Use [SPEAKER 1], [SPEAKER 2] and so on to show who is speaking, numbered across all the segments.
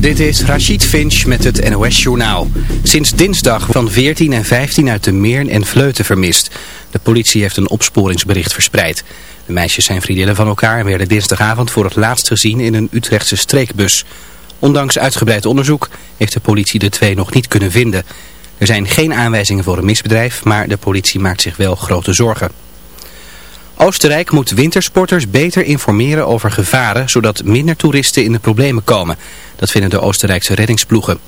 [SPEAKER 1] Dit is Rachid Finch met het NOS-journaal. Sinds dinsdag van 14 en 15 uit de Meern en Vleuten vermist. De politie heeft een opsporingsbericht verspreid. De meisjes zijn vriendinnen van elkaar en werden dinsdagavond voor het laatst gezien in een Utrechtse streekbus. Ondanks uitgebreid onderzoek heeft de politie de twee nog niet kunnen vinden. Er zijn geen aanwijzingen voor een misbedrijf, maar de politie maakt zich wel grote zorgen. Oostenrijk moet wintersporters beter informeren over gevaren, zodat minder toeristen in de problemen komen. Dat vinden de Oostenrijkse reddingsploegen.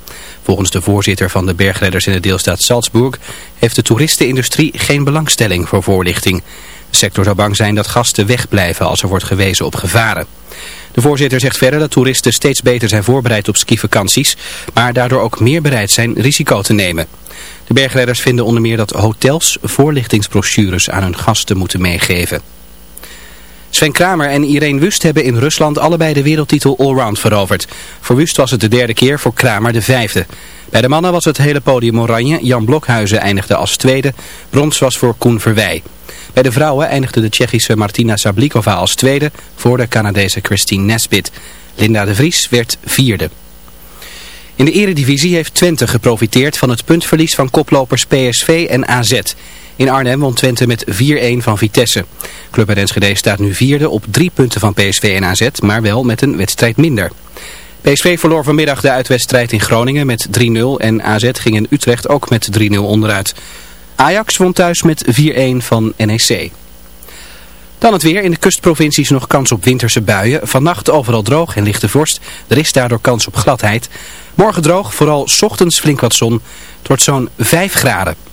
[SPEAKER 1] Volgens de voorzitter van de bergredders in de deelstaat Salzburg heeft de toeristenindustrie geen belangstelling voor voorlichting. De sector zou bang zijn dat gasten wegblijven als er wordt gewezen op gevaren. De voorzitter zegt verder dat toeristen steeds beter zijn voorbereid op skivakanties, maar daardoor ook meer bereid zijn risico te nemen. De bergredders vinden onder meer dat hotels voorlichtingsbrochures aan hun gasten moeten meegeven. Sven Kramer en Irene Wust hebben in Rusland allebei de wereldtitel allround veroverd. Voor Wust was het de derde keer, voor Kramer de vijfde. Bij de mannen was het hele podium oranje. Jan Blokhuizen eindigde als tweede. Brons was voor Koen Verwij. Bij de vrouwen eindigde de Tsjechische Martina Sablikova als tweede voor de Canadese Christine Nesbit. Linda de Vries werd vierde. In de eredivisie heeft Twente geprofiteerd van het puntverlies van koplopers PSV en AZ. In Arnhem won Twente met 4-1 van Vitesse. Club Enschede staat nu vierde op drie punten van PSV en AZ, maar wel met een wedstrijd minder. PSV verloor vanmiddag de uitwedstrijd in Groningen met 3-0 en AZ ging in Utrecht ook met 3-0 onderuit. Ajax won thuis met 4-1 van NEC. Dan het weer. In de kustprovincies nog kans op winterse buien. Vannacht overal droog en lichte vorst. Er is daardoor kans op gladheid. Morgen droog, vooral ochtends flink wat zon. Het wordt zo'n 5 graden.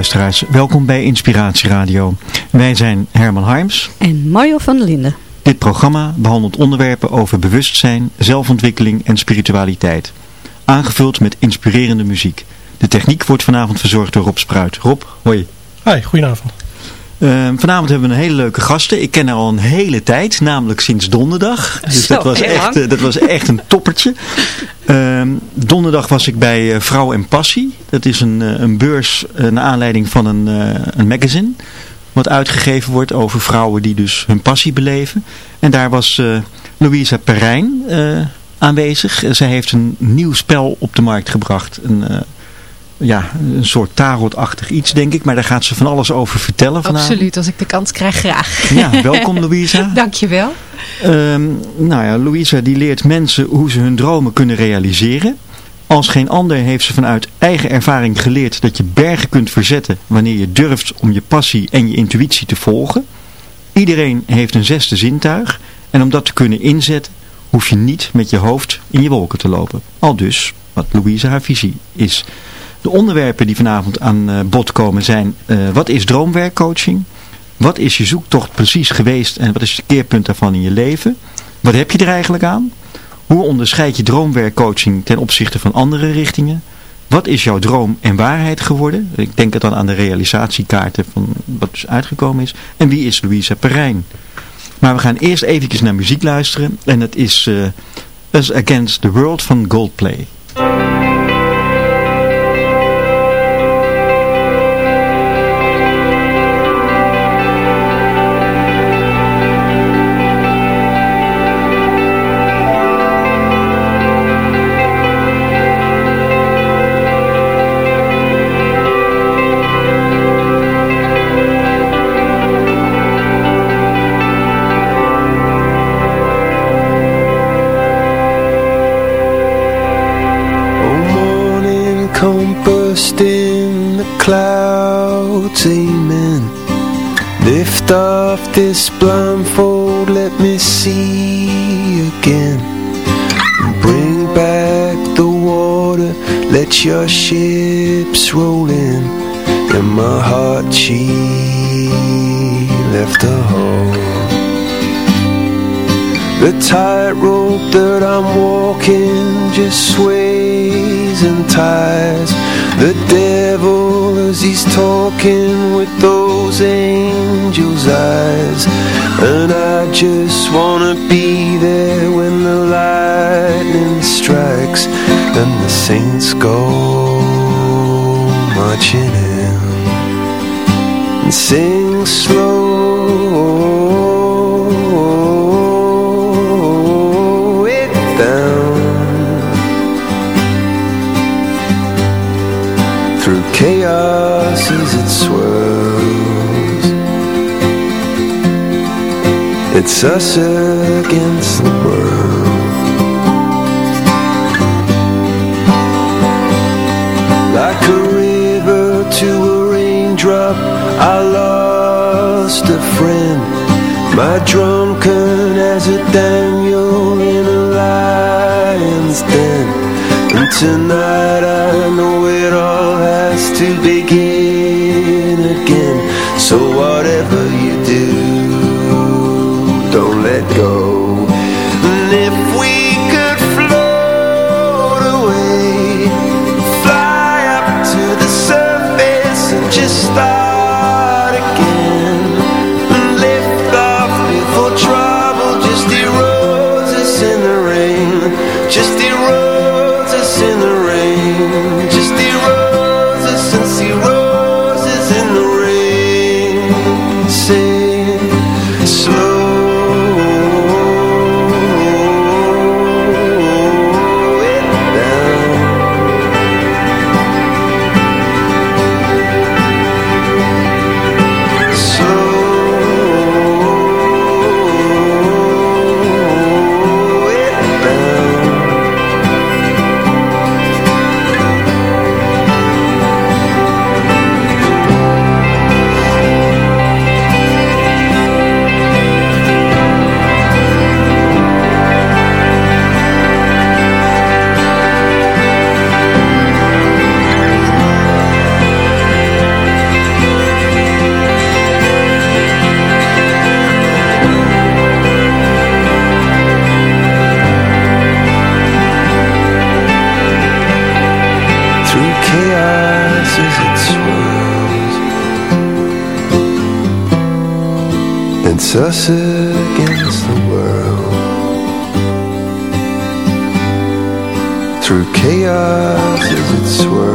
[SPEAKER 2] Luisteraars, welkom bij Inspiratie Radio. Wij zijn Herman Harms.
[SPEAKER 3] En Mario van der Linden.
[SPEAKER 2] Dit programma behandelt onderwerpen over bewustzijn, zelfontwikkeling en spiritualiteit. Aangevuld met inspirerende muziek. De techniek wordt vanavond verzorgd door Rob Spruit. Rob, hoi.
[SPEAKER 3] Hi, goedenavond.
[SPEAKER 2] Ehm, vanavond hebben we een hele leuke gasten. Ik ken haar al een hele tijd, namelijk sinds donderdag. Dus
[SPEAKER 4] Zo,
[SPEAKER 2] dat, was echt, eh, dat was echt een toppertje. Ehm, donderdag was ik bij eh, Vrouw en Passie. Dat is een, eh, een beurs eh, naar aanleiding van een, een magazine. Wat uitgegeven wordt over vrouwen die dus hun passie beleven. En daar was eh Louisa Perijn aanwezig. Zij heeft een nieuw spel op de markt gebracht. Een, eh, ja, een soort tarotachtig iets denk ik. Maar daar gaat ze van alles over vertellen vanavond.
[SPEAKER 4] Absoluut, als ik de kans krijg, graag.
[SPEAKER 2] Ja, welkom Louisa.
[SPEAKER 4] Dankjewel.
[SPEAKER 2] Ehm nou ja, Louisa die leert mensen hoe ze hun dromen kunnen realiseren. Als geen ander heeft ze vanuit eigen ervaring geleerd dat je bergen kunt verzetten wanneer je durft om je passie en je intuïtie te volgen. Iedereen heeft een zesde zintuig en om dat te kunnen inzetten hoef je niet met je hoofd in je wolken te lopen. Al dus wat Louisa haar visie is. De onderwerpen die vanavond aan eh, bod komen zijn eh, wat is droomwerkcoaching? Wat is je zoektocht precies geweest en wat is het keerpunt daarvan in je leven? Wat heb je er eigenlijk aan? Hoe onderscheid je droomwerkcoaching ten opzichte van andere richtingen? Wat is jouw droom en waarheid geworden? Ik denk het dan aan de realisatiekaarten van wat dus uitgekomen is. En wie is Louisa Perijn? Maar we gaan eerst eventjes naar muziek luisteren. En het is eh, Us Against the World van Goldplay.
[SPEAKER 5] Come in the clouds, amen. Lift off this blindfold, let me see again. Bring back the water, let your ships roll in. In my heart, she left a hole. The tightrope that I'm walking just sways and ties. The devil as he's talking with those angels' eyes. And I just wanna be there when the lightning strikes and the saints go marching in. And sing slow It's us against the world. Like a river to a raindrop, I lost a friend. My drunken as a Daniel in a lion's den. And tonight I know it all has to begin Through chaos as it swirls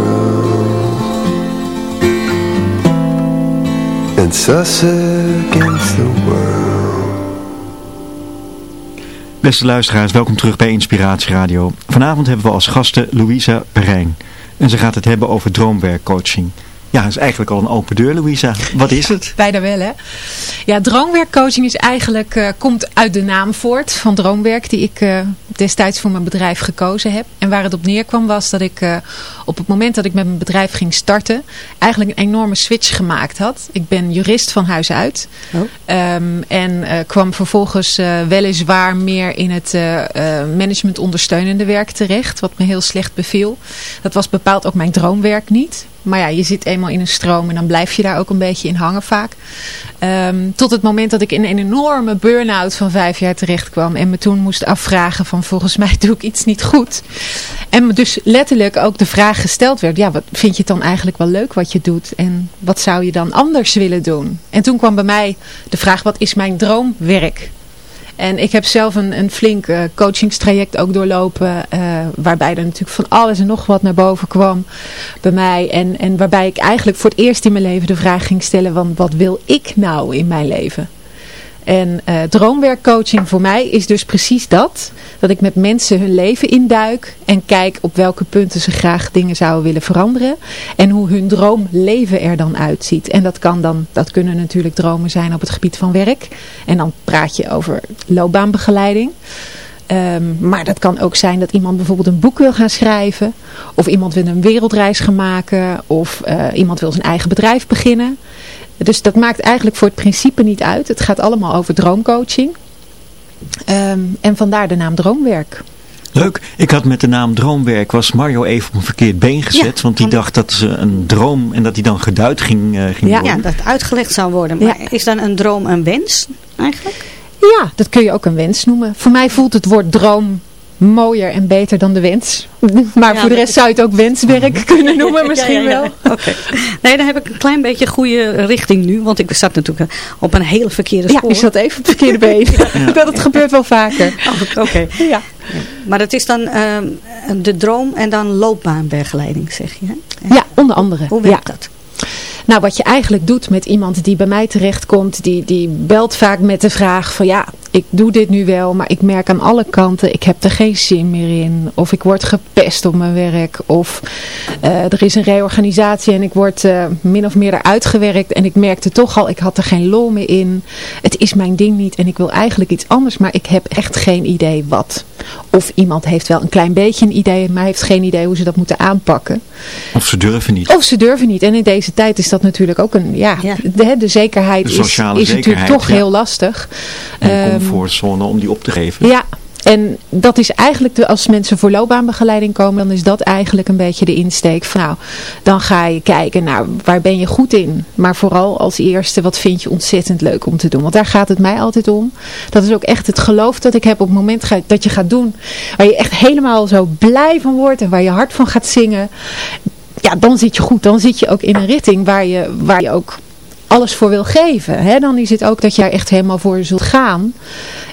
[SPEAKER 5] us against the world
[SPEAKER 2] Beste luisteraars, welkom terug bij Inspiratie Radio. Vanavond hebben we als gasten Louisa Perijn. En ze gaat het hebben over droomwerkcoaching. Ja, dat is eigenlijk al een open deur, Louisa. Wat is het?
[SPEAKER 4] Bijna wel, hè? Ja, droomwerkcoaching is eigenlijk, eh, komt uit de naam voort van droomwerk die ik eh, destijds voor mijn bedrijf gekozen heb. En waar het op neerkwam was dat ik eh, op het moment dat ik met mijn bedrijf ging starten, eigenlijk een enorme switch gemaakt had. Ik ben jurist van huis uit. Ehm, en kwam vervolgens weliswaar meer in het management ondersteunende werk terecht, wat me heel slecht beviel. Dat was bepaald ook mijn droomwerk niet. Maar ja, je zit eenmaal in een stroom en dan blijf je daar ook een beetje in hangen vaak. Ehm, tot het moment dat ik in een enorme burn-out van vijf jaar terecht kwam. En me toen moest afvragen van volgens mij doe ik iets niet goed. En me dus letterlijk ook de vraag gesteld werd. Ja, wat vind je het dan eigenlijk wel leuk wat je doet? En wat zou je dan anders willen doen? En toen kwam bij mij de vraag wat is mijn droomwerk? En ik heb zelf een, een flink uh, coachingstraject ook doorlopen. Uh, waarbij er natuurlijk van alles en nog wat naar boven kwam bij mij. En, en waarbij ik eigenlijk voor het eerst in mijn leven de vraag ging stellen. Van wat wil ik nou in mijn leven? En uh, droomwerkcoaching voor mij is dus precies dat. Dat ik met mensen hun leven induik en kijk op welke punten ze graag dingen zouden willen veranderen. En hoe hun droomleven er dan uitziet. En dat, kan dan, dat kunnen natuurlijk dromen zijn op het gebied van werk. En dan praat je over loopbaanbegeleiding. Um, maar dat kan ook zijn dat iemand bijvoorbeeld een boek wil gaan schrijven. Of iemand wil een wereldreis gaan maken. Of uh, iemand wil zijn eigen bedrijf beginnen. Dus dat maakt eigenlijk voor het principe niet uit. Het gaat allemaal over droomcoaching. Um, en vandaar de naam Droomwerk.
[SPEAKER 2] Leuk. Ik had met de naam Droomwerk, was Mario even op een verkeerd been gezet. want die dacht dat ze een droom en dat die dan geduid ging, uh, ging
[SPEAKER 3] ja,
[SPEAKER 2] worden.
[SPEAKER 3] Ja, dat het uitgelegd zou worden. Maar is dan een droom een wens eigenlijk?
[SPEAKER 4] Ja, dat kun je ook een wens noemen. Voor mij voelt het woord droom mooier en beter dan de wens. Maar ja, voor de rest zou je het ook wenswerk kunnen noemen misschien ja, ja,
[SPEAKER 3] wel. Oké. Nee, dan heb ik een klein beetje goede richting nu. Want ik zat natuurlijk op een hele verkeerde spoor.
[SPEAKER 4] Ja, je zat even op het verkeerde been. Dat het gebeurt wel vaker.
[SPEAKER 3] Oh, Oké. Ja. Maar het is dan uh, de droom en dan loopbaanbegeleiding zeg je. Hè?
[SPEAKER 4] Ja, onder andere.
[SPEAKER 3] Hoe werkt dat?
[SPEAKER 4] Nou, wat je eigenlijk doet met iemand die bij mij terechtkomt, die, die belt vaak met de vraag van ja, ik doe dit nu wel, maar ik merk aan alle kanten, ik heb er geen zin meer in. Of ik word gepest op mijn werk. Of uh, er is een reorganisatie en ik word uh, min of meer eruit gewerkt. En ik merkte toch al, ik had er geen lol meer in. Het is mijn ding niet en ik wil eigenlijk iets anders, maar ik heb echt geen idee wat. Of iemand heeft wel een klein beetje een idee, maar heeft geen idee hoe ze dat moeten aanpakken.
[SPEAKER 2] Of ze durven niet.
[SPEAKER 4] Of ze durven niet. En in deze tijd is dat natuurlijk ook een, ja, ja. De, de, zekerheid
[SPEAKER 2] de
[SPEAKER 4] is, is natuurlijk toch
[SPEAKER 2] ja.
[SPEAKER 4] heel lastig.
[SPEAKER 2] Een comfortzone om die op te geven.
[SPEAKER 4] Ja, en dat is eigenlijk, de, als mensen voor loopbaanbegeleiding komen, dan is dat eigenlijk een beetje de insteek van nou, dan ga je kijken, nou, waar ben je goed in? Maar vooral als eerste, wat vind je ontzettend leuk om te doen? Want daar gaat het mij altijd om. Dat is ook echt het geloof dat ik heb op het moment dat je gaat doen, waar je echt helemaal zo blij van wordt en waar je hart van gaat zingen. Ja, dan zit je goed. Dan zit je ook in een richting waar je, waar je ook alles voor wil geven. Hè? Dan is het ook dat je echt helemaal voor zult gaan.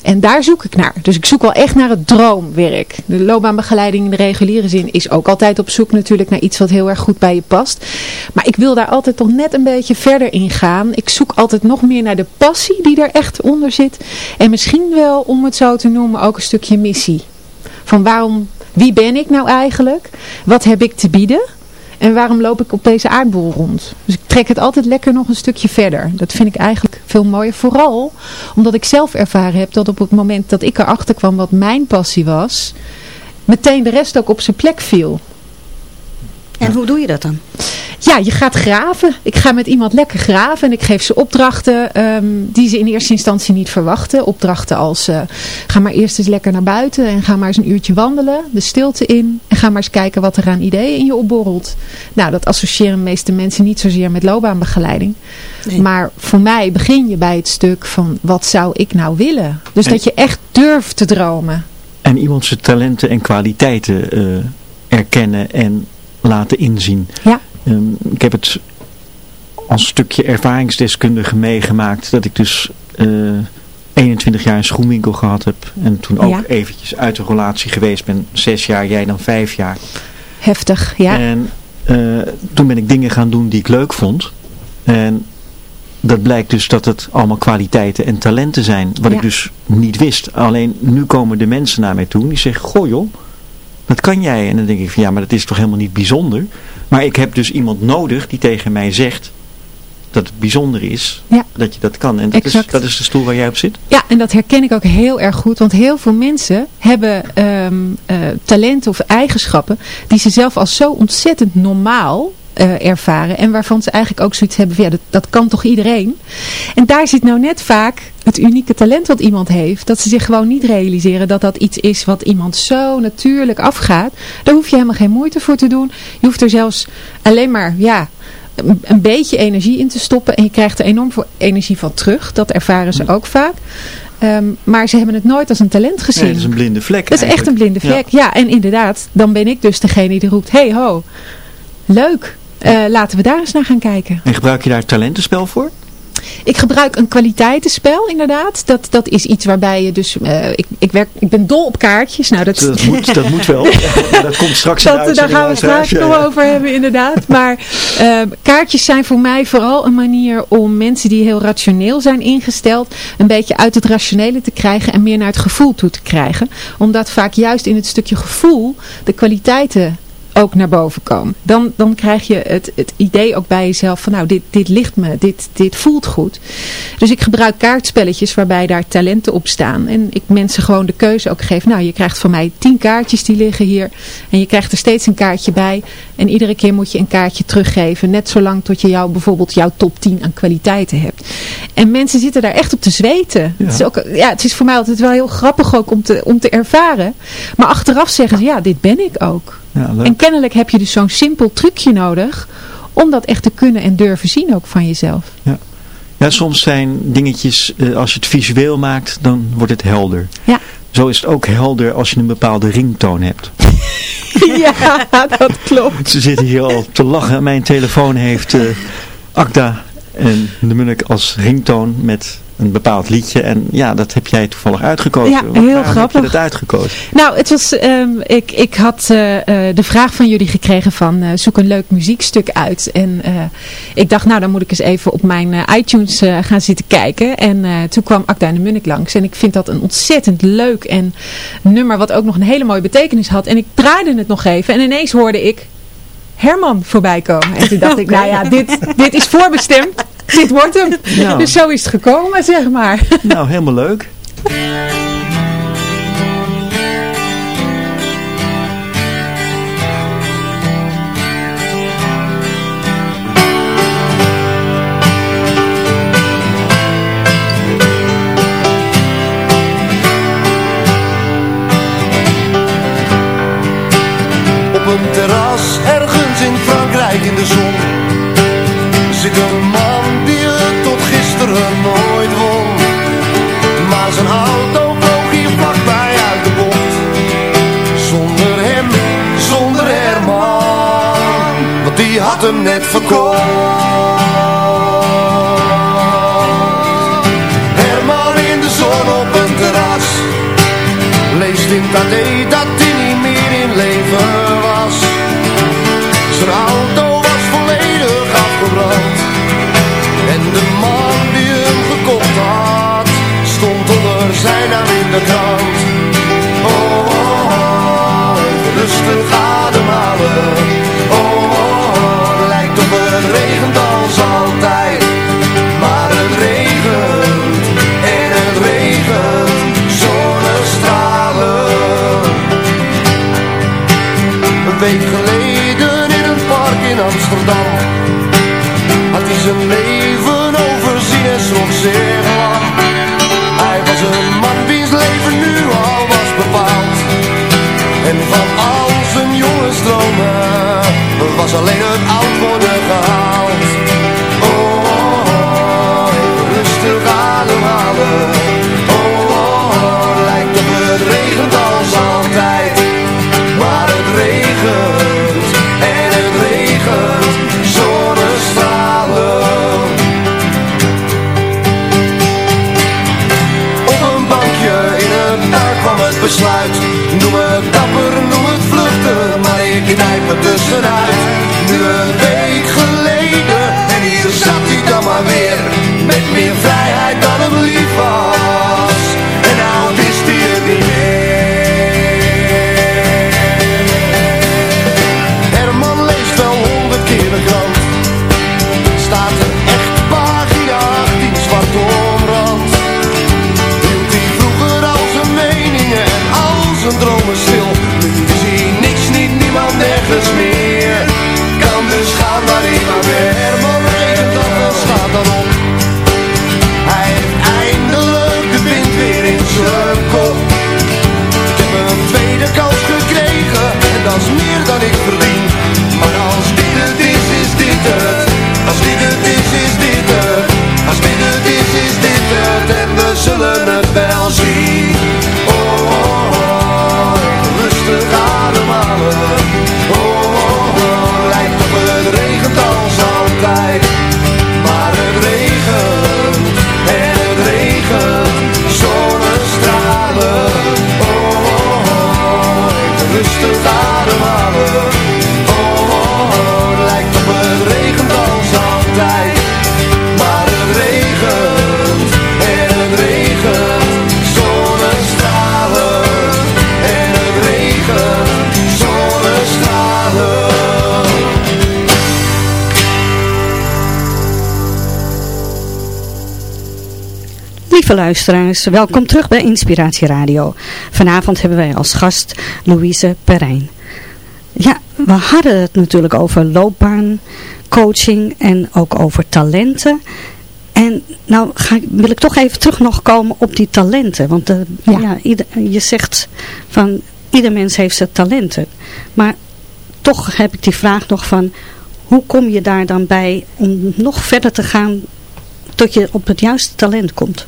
[SPEAKER 4] En daar zoek ik naar. Dus ik zoek wel echt naar het droomwerk. De loopbaanbegeleiding in de reguliere zin is ook altijd op zoek natuurlijk naar iets wat heel erg goed bij je past. Maar ik wil daar altijd toch net een beetje verder in gaan. Ik zoek altijd nog meer naar de passie die er echt onder zit. En misschien wel, om het zo te noemen, ook een stukje missie. Van waarom, wie ben ik nou eigenlijk? Wat heb ik te bieden? En waarom loop ik op deze aardbol rond? Dus ik trek het altijd lekker nog een stukje verder. Dat vind ik eigenlijk veel mooier. Vooral omdat ik zelf ervaren heb dat op het moment dat ik erachter kwam wat mijn passie was, meteen de rest ook op zijn plek viel.
[SPEAKER 3] En hoe doe je dat dan?
[SPEAKER 4] Ja, je gaat graven. Ik ga met iemand lekker graven en ik geef ze opdrachten um, die ze in eerste instantie niet verwachten. Opdrachten als, uh, ga maar eerst eens lekker naar buiten en ga maar eens een uurtje wandelen, de stilte in. En ga maar eens kijken wat er aan ideeën in je opborrelt. Nou, dat associëren de meeste mensen niet zozeer met loopbaanbegeleiding. Nee. Maar voor mij begin je bij het stuk van, wat zou ik nou willen? Dus en... dat je echt durft te dromen.
[SPEAKER 2] En iemand zijn talenten en kwaliteiten uh, erkennen en laten inzien.
[SPEAKER 4] Ja.
[SPEAKER 2] Um, ik heb het als stukje ervaringsdeskundige meegemaakt dat ik dus eh 21 jaar een schoenwinkel gehad heb. En toen ook
[SPEAKER 4] Ja.
[SPEAKER 2] eventjes uit de relatie geweest ben. Zes jaar, jij dan vijf jaar.
[SPEAKER 4] Heftig, ja.
[SPEAKER 2] En eh, toen ben ik dingen gaan doen die ik leuk vond. En dat blijkt dus dat het allemaal kwaliteiten en talenten zijn. Wat
[SPEAKER 4] Ja.
[SPEAKER 2] ik dus niet wist. Alleen nu komen de mensen naar mij toe. Die zeggen, goh joh, dat kan jij. En dan denk ik van ja, maar dat is toch helemaal niet bijzonder. Maar ik heb dus iemand nodig die tegen mij zegt dat het bijzonder is.
[SPEAKER 4] Ja.
[SPEAKER 2] Dat je dat kan. En dat is, dat is de stoel waar jij op zit.
[SPEAKER 4] Ja, en dat herken ik ook heel erg goed. Want heel veel mensen hebben eh, talenten of eigenschappen die ze zelf als zo ontzettend normaal eh, ervaren. En waarvan ze eigenlijk ook zoiets hebben van ja, dat, dat kan toch iedereen. En daar zit nou net vaak het unieke talent wat iemand heeft. Dat ze zich gewoon niet realiseren dat dat iets is wat iemand zo natuurlijk afgaat. Daar hoef je helemaal geen moeite voor te doen. Je hoeft er zelfs alleen maar, ja een- beetje energie in te stoppen en je krijgt er enorm veel energie van terug. Dat ervaren ze ook vaak. Ehm, maar ze hebben het nooit als een talent gezien.
[SPEAKER 2] Nee, dat is een blinde vlek
[SPEAKER 4] Dat is echt een blinde vlek. Ja. en inderdaad, dan ben ik dus degene die roept, hey ho, leuk, Eh, laten we daar eens naar gaan kijken.
[SPEAKER 2] En gebruik je daar het talentenspel voor?
[SPEAKER 4] Ik gebruik een kwaliteitenspel inderdaad. Dat, dat is iets waarbij je dus, eh, ik, ik, werk, ik ben dol op kaartjes. Nou, dat,
[SPEAKER 2] Dat moet, dat moet wel. Dat komt straks in
[SPEAKER 4] dat, daar gaan we het straks
[SPEAKER 2] Ja,
[SPEAKER 4] nog
[SPEAKER 2] ja.
[SPEAKER 4] over hebben inderdaad. Maar eh, kaartjes zijn voor mij vooral een manier om mensen die heel rationeel zijn ingesteld, een beetje uit het rationele te krijgen en meer naar het gevoel toe te krijgen. Omdat vaak juist in het stukje gevoel de kwaliteiten ook naar boven komen. Dan, dan krijg je het, het idee ook bij jezelf van nou, dit, dit ligt me, dit, dit voelt goed. Dus ik gebruik kaartspelletjes waarbij daar talenten op staan. En ik mensen gewoon de keuze ook geef. Nou, je krijgt van mij tien kaartjes die liggen hier. En je krijgt er steeds een kaartje bij. En iedere keer moet je een kaartje teruggeven. Net zolang tot je jou, bijvoorbeeld jouw top 10 aan kwaliteiten hebt. En mensen zitten daar echt op te zweten. Het, is ook, ja, het is voor mij altijd wel heel grappig ook om te, om te ervaren. Maar achteraf zeggen ze, ja, dit ben ik ook.
[SPEAKER 2] Ja.
[SPEAKER 4] En kennelijk heb je dus zo'n simpel trucje nodig om dat echt te kunnen en durven zien ook van jezelf.
[SPEAKER 2] Ja, soms zijn dingetjes, eh, als je het visueel maakt, dan wordt het helder.
[SPEAKER 4] Ja.
[SPEAKER 2] Zo is het ook helder als je een bepaalde ringtoon hebt.
[SPEAKER 4] ja, dat klopt.
[SPEAKER 2] Ze zitten hier al te lachen. Mijn telefoon heeft eh Akda en de Munnik als ringtoon met een bepaald liedje. En ja, dat heb jij toevallig uitgekozen.
[SPEAKER 4] Ja, heel grappig.
[SPEAKER 2] heb je dat uitgekozen?
[SPEAKER 4] Nou, het was, ehm, ik, ik had eh, eh, de vraag van jullie gekregen van eh, zoek een leuk muziekstuk uit. En ik dacht, nou dan moet ik eens even op mijn iTunes gaan zitten kijken. En toen kwam Akda en de Munnik langs. En ik vind dat een ontzettend leuk en nummer wat ook nog een hele mooie betekenis had. En ik draaide het nog even en ineens hoorde ik Herman voorbij komen. En toen dacht ik, nou ja, dit, dit is voorbestemd. Dit wordt hem.
[SPEAKER 2] Nou.
[SPEAKER 4] Dus zo is het gekomen, zeg maar.
[SPEAKER 2] Nou, helemaal leuk.
[SPEAKER 6] Op een terras ergens in Frankrijk in de zon Zit een zijn auto vloog hier vlakbij uit de bocht. Zonder hem, zonder Herman Want die had hem net verkocht Was alleen het oud worden gehaald Dus tussenuit.
[SPEAKER 3] Lieve luisteraars, welkom terug bij Inspiratie Radio. Vanavond hebben wij als gast Louise Perijn. Ja, we hadden het natuurlijk over loopbaan, coaching en ook over talenten. En nou ga, wil ik toch even terug nog komen op die talenten. Want eh, ja. ieder, je zegt van ieder mens heeft zijn talenten. Maar toch heb ik die vraag nog van hoe kom je daar dan bij om nog verder te gaan tot je op het juiste talent komt?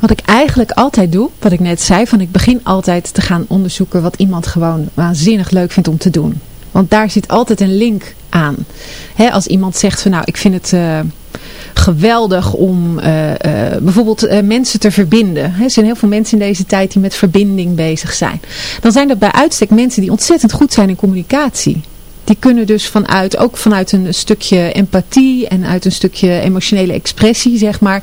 [SPEAKER 4] Wat ik eigenlijk altijd doe, wat ik net zei, van ik begin altijd te gaan onderzoeken wat iemand gewoon waanzinnig leuk vindt om te doen. Want daar zit altijd een link aan. Als iemand zegt van nou, ik vind het eh, geweldig om eh, eh, bijvoorbeeld mensen te verbinden. Er zijn heel veel mensen in deze tijd die met verbinding bezig zijn. Dan zijn dat bij uitstek mensen die ontzettend goed zijn in communicatie. Die kunnen dus vanuit, ook vanuit een stukje empathie en uit een stukje emotionele expressie, zeg maar,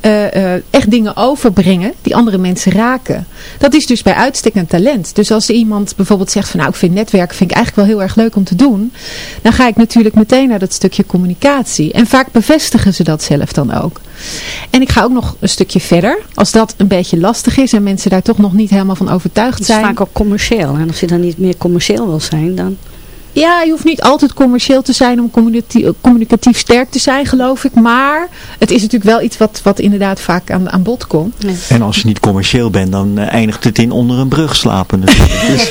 [SPEAKER 4] eh, eh, echt dingen overbrengen die andere mensen raken. Dat is dus bij uitstek een talent. Dus als iemand bijvoorbeeld zegt van nou, ik vind netwerken vind ik eigenlijk wel heel erg leuk om te doen, dan ga ik natuurlijk meteen naar dat stukje communicatie. En vaak bevestigen ze dat zelf dan ook. En ik ga ook nog een stukje verder. Als dat een beetje lastig is en mensen daar toch nog niet helemaal van overtuigd
[SPEAKER 3] Het is
[SPEAKER 4] zijn.
[SPEAKER 3] vaak ook commercieel. En als je dan niet meer commercieel wil zijn, dan...
[SPEAKER 4] Ja, je hoeft niet altijd commercieel te zijn om communicatief, communicatief sterk te zijn, geloof ik. Maar het is natuurlijk wel iets wat, wat inderdaad vaak aan, aan bod komt.
[SPEAKER 2] En als je niet commercieel bent, dan eh, eindigt het in onder een brug slapen natuurlijk. Dus,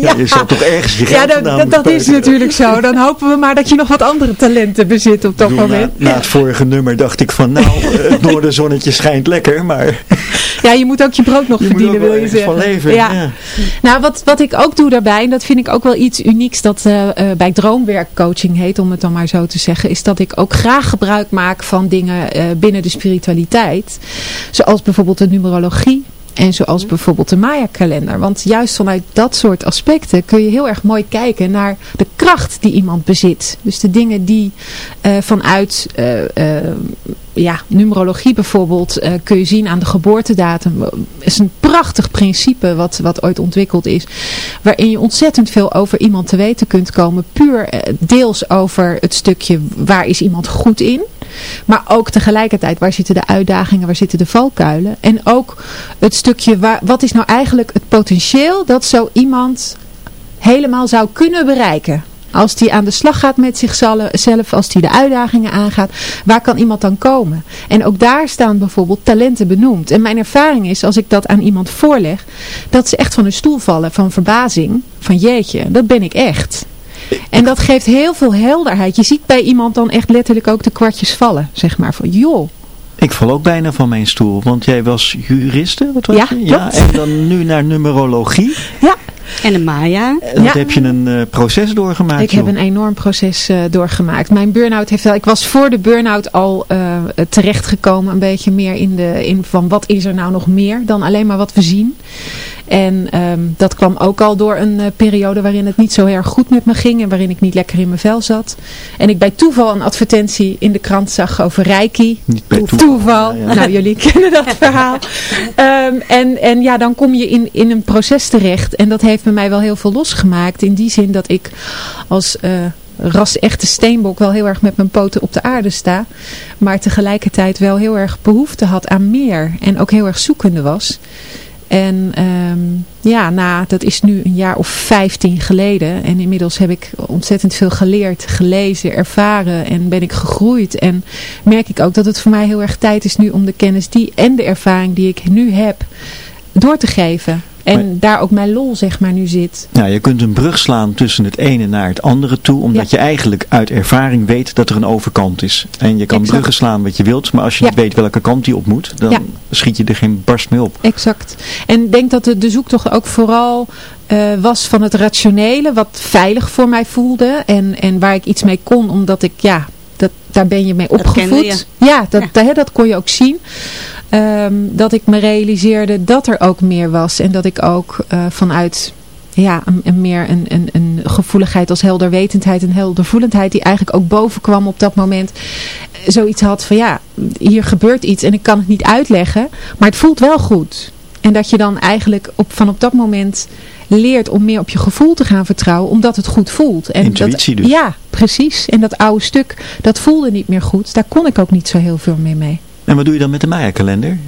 [SPEAKER 2] ja, je zal toch ergens je geld
[SPEAKER 4] Ja, dat, dat, dat is natuurlijk zo. Dan hopen we maar dat je nog wat andere talenten bezit op dat
[SPEAKER 2] na,
[SPEAKER 4] moment.
[SPEAKER 2] na het vorige nummer dacht ik van nou, eh, het noordenzonnetje schijnt lekker, maar
[SPEAKER 4] Ja, je moet ook je brood nog
[SPEAKER 2] je
[SPEAKER 4] verdienen, wil je zeggen.
[SPEAKER 2] van leven.
[SPEAKER 4] Ja.
[SPEAKER 2] Ja.
[SPEAKER 4] Nou, wat, wat ik ook doe daarbij, en dat vind ik ook wel iets unieks dat eh, bij droomwerkcoaching heet, om het dan maar zo te zeggen, is dat ik ook graag gebruik maak van dingen eh, binnen de spiritualiteit. Zoals bijvoorbeeld de numerologie. En zoals bijvoorbeeld de Maya-kalender. Want juist vanuit dat soort aspecten kun je heel erg mooi kijken naar de kracht die iemand bezit. Dus de dingen die eh, vanuit eh, eh, ja, numerologie bijvoorbeeld eh, kun je zien aan de geboortedatum. Het is een prachtig principe wat, wat ooit ontwikkeld is. Waarin je ontzettend veel over iemand te weten kunt komen. Puur eh, deels over het stukje waar is iemand goed in. Maar ook tegelijkertijd waar zitten de uitdagingen, waar zitten de valkuilen. En ook het stukje waar, wat is nou eigenlijk het potentieel dat zo iemand helemaal zou kunnen bereiken. Als die aan de slag gaat met zichzelf, als die de uitdagingen aangaat, waar kan iemand dan komen? En ook daar staan bijvoorbeeld talenten benoemd. En mijn ervaring is, als ik dat aan iemand voorleg, dat ze echt van hun stoel vallen van verbazing. Van jeetje, dat ben ik echt. En dat geeft heel veel helderheid. Je ziet bij iemand dan echt letterlijk ook de kwartjes vallen. Zeg maar van, joh,
[SPEAKER 2] Ik val ook bijna van mijn stoel, want jij was juriste, wat was
[SPEAKER 4] Ja,
[SPEAKER 2] je?
[SPEAKER 4] klopt.
[SPEAKER 2] en dan nu naar numerologie.
[SPEAKER 4] ja.
[SPEAKER 3] En de Maya.
[SPEAKER 2] En wat
[SPEAKER 4] Ja.
[SPEAKER 2] heb je een eh, proces doorgemaakt?
[SPEAKER 4] Ik heb een enorm proces eh, doorgemaakt. Mijn burn-out heeft wel... Ik was voor de burn-out al eh, terechtgekomen. Een beetje meer in de... In van wat is er nou nog meer dan alleen maar wat we zien. En ehm, dat kwam ook al door een eh, periode waarin het niet zo erg goed met me ging. En waarin ik niet lekker in mijn vel zat. En ik bij toeval een advertentie in de krant zag over Reiki.
[SPEAKER 2] Niet bij
[SPEAKER 4] Toeval.
[SPEAKER 2] toeval. Ja, ja.
[SPEAKER 4] Nou, jullie kennen dat verhaal. Ehm, en, en ja, dan kom je in, in een proces terecht. En dat heeft bij mij wel heel veel losgemaakt. In die zin dat ik als eh ras-echte steenbok wel heel erg met mijn poten op de aarde sta. Maar tegelijkertijd wel heel erg behoefte had aan meer. En ook heel erg zoekende was. En ehm, ja, na, dat is nu een jaar of vijftien geleden. En inmiddels heb ik ontzettend veel geleerd, gelezen, ervaren en ben ik gegroeid. En merk ik ook dat het voor mij heel erg tijd is nu om de kennis die en de ervaring die ik nu heb door te geven. En
[SPEAKER 2] Maar-
[SPEAKER 4] daar ook mijn lol zeg maar nu zit.
[SPEAKER 2] Nou, je kunt een brug slaan tussen het ene naar het andere toe, omdat je eigenlijk uit ervaring weet dat er een overkant is. En je kan
[SPEAKER 4] Exact.
[SPEAKER 2] bruggen slaan wat je wilt, maar als je
[SPEAKER 4] Ja.
[SPEAKER 2] niet weet welke kant die op moet, dan
[SPEAKER 4] Ja.
[SPEAKER 2] schiet je er geen barst mee op.
[SPEAKER 4] Exact. En ik denk dat de, de zoektocht ook vooral eh, was van het rationele, wat veilig voor mij voelde. En, en waar ik iets mee kon, omdat ik, ja, dat, daar ben je mee
[SPEAKER 3] Dat kende
[SPEAKER 4] opgevoed. Ja, dat, Dat, hè, dat kon je ook zien. Ehm, dat ik me realiseerde dat er ook meer was. En dat ik ook eh, vanuit ja, een, een meer een, een, een gevoeligheid als helderwetendheid en heldervoelendheid die eigenlijk ook boven kwam op dat moment. eh, Zoiets had van ja, hier gebeurt iets en ik kan het niet uitleggen, maar het voelt wel goed. En dat je dan eigenlijk op, van op dat moment leert om meer op je gevoel te gaan vertrouwen, omdat het goed voelt. En
[SPEAKER 2] Intuïtie
[SPEAKER 4] dat,
[SPEAKER 2] dus.
[SPEAKER 4] Ja, precies. En dat oude stuk, dat voelde niet meer goed. Daar kon ik ook niet zo heel veel meer mee.
[SPEAKER 2] En wat doe je dan met de Maya-kalender?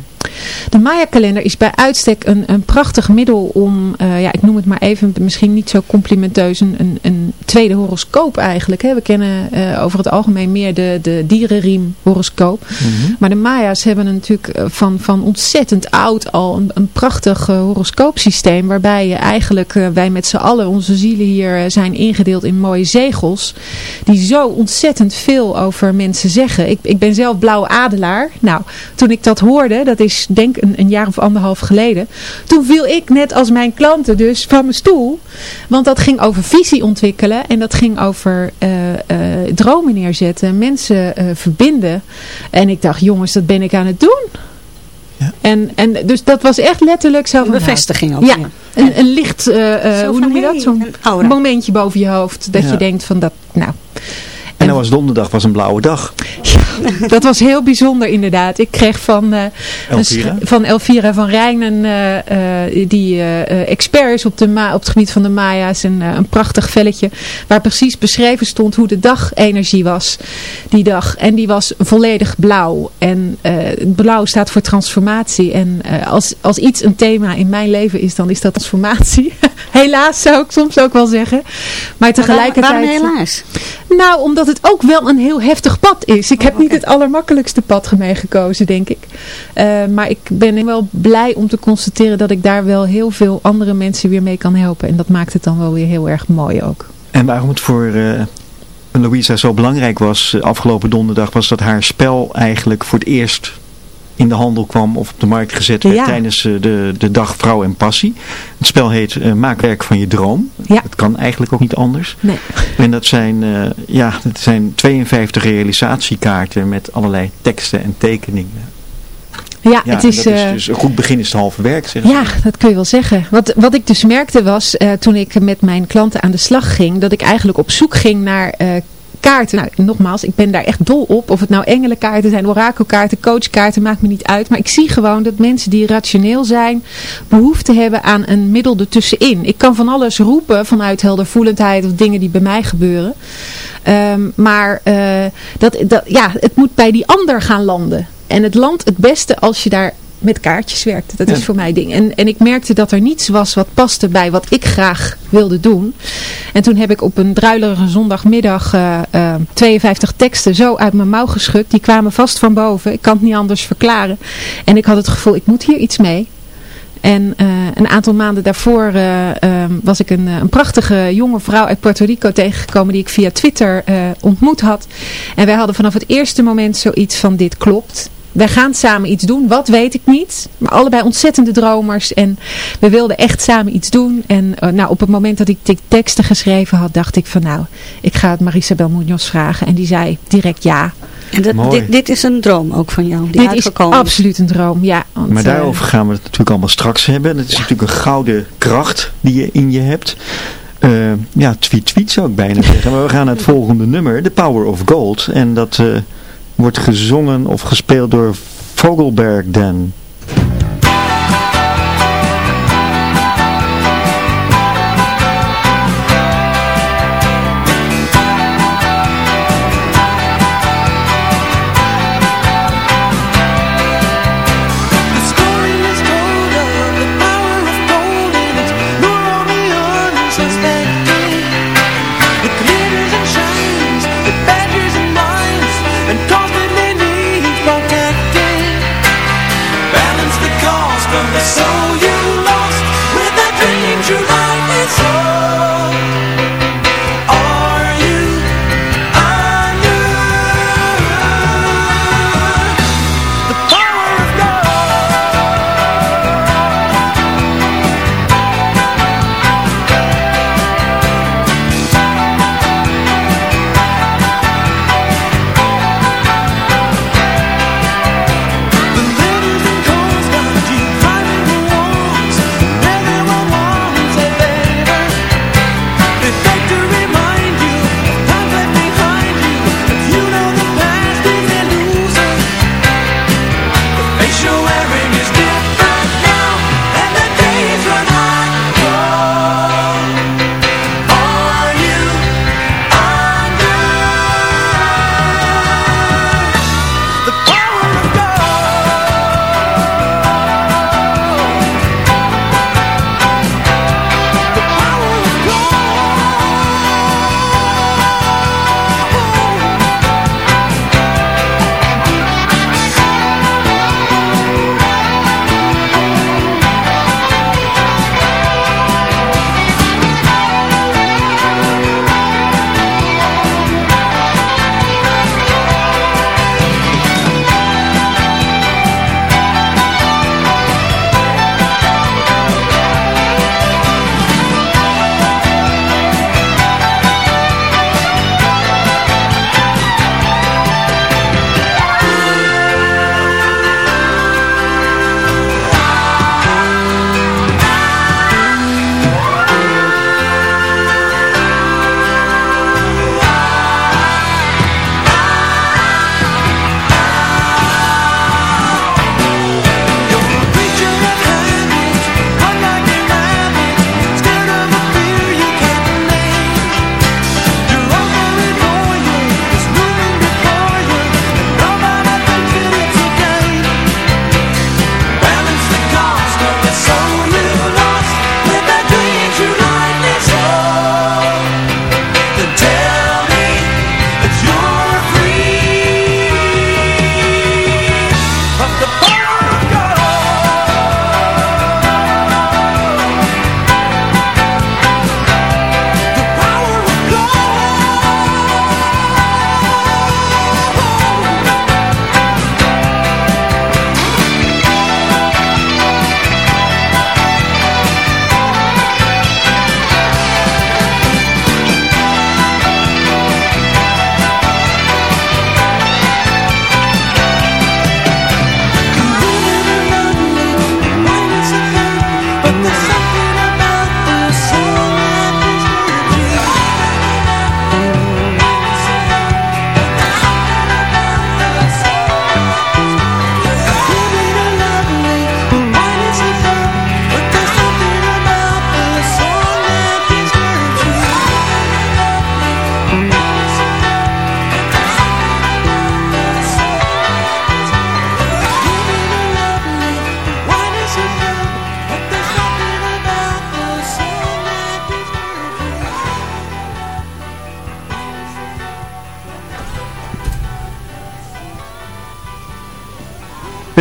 [SPEAKER 4] De Maya-kalender is bij uitstek een, een prachtig middel om, eh, ja, ik noem het maar even, misschien niet zo complimenteus, een, een, tweede horoscoop eigenlijk. Hè. We kennen uh, over het algemeen meer de, de dierenriem horoscoop.
[SPEAKER 2] Mhm.
[SPEAKER 4] Maar de Maya's hebben natuurlijk eh, van, van ontzettend oud al een, een prachtig uh, horoscoopsysteem. Waarbij je eigenlijk, wij met z'n allen, onze zielen hier zijn ingedeeld in mooie zegels. Die zo ontzettend veel over mensen zeggen. Ik, ik ben zelf blauwe adelaar. Nou, toen ik dat hoorde, dat is denk een, een jaar of anderhalf geleden. Toen viel ik net als mijn klanten dus van mijn stoel. Want dat ging over visie ontwikkelen. En dat ging over dromen neerzetten. Mensen verbinden. En ik dacht, jongens, dat ben ik aan het doen.
[SPEAKER 2] Ja.
[SPEAKER 4] En, en dus dat was echt letterlijk zo
[SPEAKER 3] Een
[SPEAKER 4] van...
[SPEAKER 3] bevestiging ook.
[SPEAKER 4] Ja,
[SPEAKER 3] ja.
[SPEAKER 4] een, een licht, uh, uh, hoe noem je dat? Zo'n momentje boven je hoofd. Dat
[SPEAKER 2] Ja.
[SPEAKER 4] je denkt van dat, nou...
[SPEAKER 2] En dan was donderdag was een blauwe dag.
[SPEAKER 4] Dat was heel bijzonder inderdaad. Ik kreeg van, eh,
[SPEAKER 2] Elvira?
[SPEAKER 4] van Elvira van Rijn, een, eh, eh, die expert is op, de Ma- op het gebied van de Maya's, een, een prachtig velletje. Waar precies beschreven stond hoe de dagenergie was die dag. En die was volledig blauw. En eh, blauw staat voor transformatie. En eh, als, als iets een thema in mijn leven is, dan is dat transformatie. helaas zou ik soms ook wel zeggen. Maar tegelijkertijd...
[SPEAKER 3] Waarom helaas?
[SPEAKER 4] Nou, omdat het ook wel een heel heftig pad is. Ik heb niet het allermakkelijkste pad mee gekozen, denk ik. Uh, maar ik ben wel blij om te constateren dat ik daar wel heel veel andere mensen weer mee kan helpen. En dat maakt het dan wel weer heel erg mooi ook.
[SPEAKER 2] En waarom het voor uh, Louisa zo belangrijk was uh, afgelopen donderdag, was dat haar spel eigenlijk voor het eerst in de handel kwam of op de markt gezet werd
[SPEAKER 4] Ja.
[SPEAKER 2] tijdens uh, de, de dag Vrouw en Passie. Het spel heet uh, Maak werk van je droom.
[SPEAKER 4] Ja.
[SPEAKER 2] Het kan eigenlijk ook niet anders.
[SPEAKER 4] Nee.
[SPEAKER 2] En dat zijn, uh, ja, dat zijn 52 realisatiekaarten met allerlei teksten en tekeningen.
[SPEAKER 4] Ja,
[SPEAKER 2] Ja,
[SPEAKER 4] het is,
[SPEAKER 2] dat is
[SPEAKER 4] eh,
[SPEAKER 2] dus een goed begin is het halve werk, zeg
[SPEAKER 4] Ja, dat kun je wel zeggen. Wat, wat ik dus merkte was, eh, toen ik met mijn klanten aan de slag ging, dat ik eigenlijk op zoek ging naar eh, kaarten. Nou, nogmaals, ik ben daar echt dol op. Of het nou engelenkaarten zijn, orakelkaarten, coachkaarten, maakt me niet uit. Maar ik zie gewoon dat mensen die rationeel zijn, behoefte hebben aan een middel ertussenin. Ik kan van alles roepen vanuit heldervoelendheid of dingen die bij mij gebeuren. Um, maar uh, dat, dat, ja, het moet bij die ander gaan landen. En het landt het beste als je daar met kaartjes werkt. Dat is voor mij ding. En, en ik merkte dat er niets was wat paste bij wat ik graag wilde doen. En toen heb ik op een druilerige zondagmiddag uh, uh, 52 teksten zo uit mijn mouw geschud. Die kwamen vast van boven. Ik kan het niet anders verklaren. En ik had het gevoel, ik moet hier iets mee. En uh, een aantal maanden daarvoor uh, uh, was ik een, een prachtige jonge vrouw uit Puerto Rico tegengekomen die ik via Twitter ontmoet had. En wij hadden vanaf het eerste moment zoiets van dit klopt. Wij gaan samen iets doen. Wat weet ik niet. Maar allebei ontzettende dromers. En we wilden echt samen iets doen. En nou, op het moment dat ik die teksten geschreven had, dacht ik van nou, ik ga het Marisabel Munoz vragen. En die zei direct ja.
[SPEAKER 3] En dat, dit, dit, is een droom ook van jou, die
[SPEAKER 4] dit
[SPEAKER 3] uitgekomen
[SPEAKER 4] is absoluut een droom, ja.
[SPEAKER 2] Want, maar daarover uh, gaan we het natuurlijk allemaal straks hebben. Het is ja. natuurlijk een gouden kracht die je in je hebt. Uh, ja, tweet tweet zou ik bijna zeggen. Maar we gaan naar het volgende nummer, The Power of Gold. En dat uh, wordt gezongen of gespeeld door Vogelberg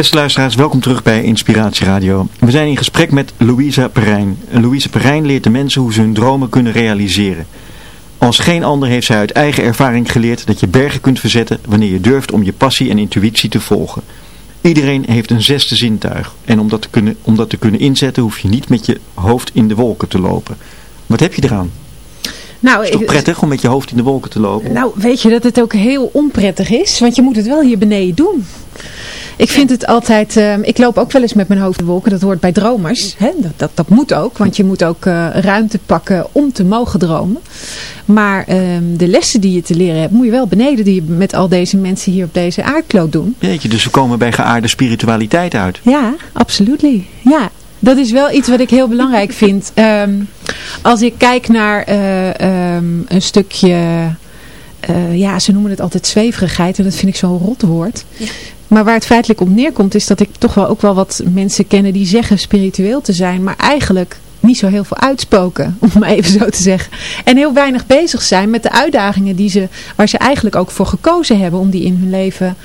[SPEAKER 2] Beste luisteraars, welkom terug bij Inspiratie Radio. We zijn in gesprek met Louisa Perijn. Louisa Perijn leert de mensen hoe ze hun dromen kunnen realiseren. Als geen ander heeft zij uit eigen ervaring geleerd dat je bergen kunt verzetten wanneer je durft om je passie en intuïtie te volgen. Iedereen heeft een zesde zintuig en om dat te kunnen, om dat te kunnen inzetten hoef je niet met je hoofd in de wolken te lopen. Wat heb je eraan?
[SPEAKER 4] Nou,
[SPEAKER 2] Het is toch prettig om met je hoofd in de wolken te lopen?
[SPEAKER 4] Nou, weet je dat het ook heel onprettig is? Want je moet het wel hier beneden doen. Ik vind het altijd, ehm, ik loop ook wel eens met mijn hoofd in de wolken, dat hoort bij dromers. Hè? Dat, dat, dat moet ook, want je moet ook eh, ruimte pakken om te mogen dromen. Maar ehm, de lessen die je te leren hebt, moet je wel beneden die je met al deze mensen hier op deze aardkloot doen.
[SPEAKER 2] Weet je, dus we komen bij geaarde spiritualiteit uit.
[SPEAKER 4] Ja, absoluut. Ja, dat is wel iets wat ik heel belangrijk vind. Ehm, als ik kijk naar eh, een stukje, eh, ja, ze noemen het altijd zweverigheid en dat vind ik zo'n rot woord. Maar waar het feitelijk op neerkomt is dat ik toch wel ook wel wat mensen kennen die zeggen spiritueel te zijn, maar eigenlijk niet zo heel veel uitspoken, om maar even zo te zeggen. En heel weinig bezig zijn met de uitdagingen die ze, waar ze eigenlijk ook voor gekozen hebben om die in hun leven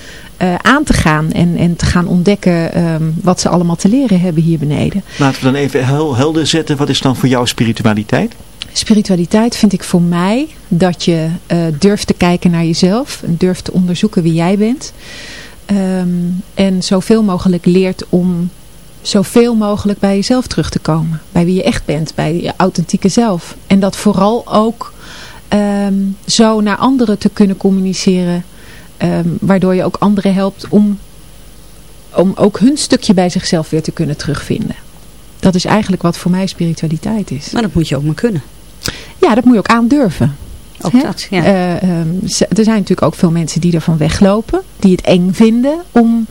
[SPEAKER 4] eh, aan te gaan. En, en te gaan ontdekken ehm, wat ze allemaal te leren hebben hier beneden.
[SPEAKER 2] Laten we dan even helder zetten. Wat is dan voor jou spiritualiteit?
[SPEAKER 4] Spiritualiteit vind ik voor mij dat je eh, durft te kijken naar jezelf. En durft te onderzoeken wie jij bent. Ehm, en zoveel mogelijk leert om zoveel mogelijk bij jezelf terug te komen. Bij wie je echt bent, bij je authentieke zelf. En dat vooral ook ehm, zo naar anderen te kunnen communiceren. Ehm, waardoor je ook anderen helpt om, om ook hun stukje bij zichzelf weer te kunnen terugvinden. Dat is eigenlijk wat voor mij spiritualiteit is.
[SPEAKER 3] Maar dat moet je ook maar kunnen.
[SPEAKER 4] Ja, dat moet je ook aandurven.
[SPEAKER 3] Ook dat, ja.
[SPEAKER 4] Eh, ehm, ze- er zijn natuurlijk ook veel mensen die ervan weglopen. Die het eng vinden om...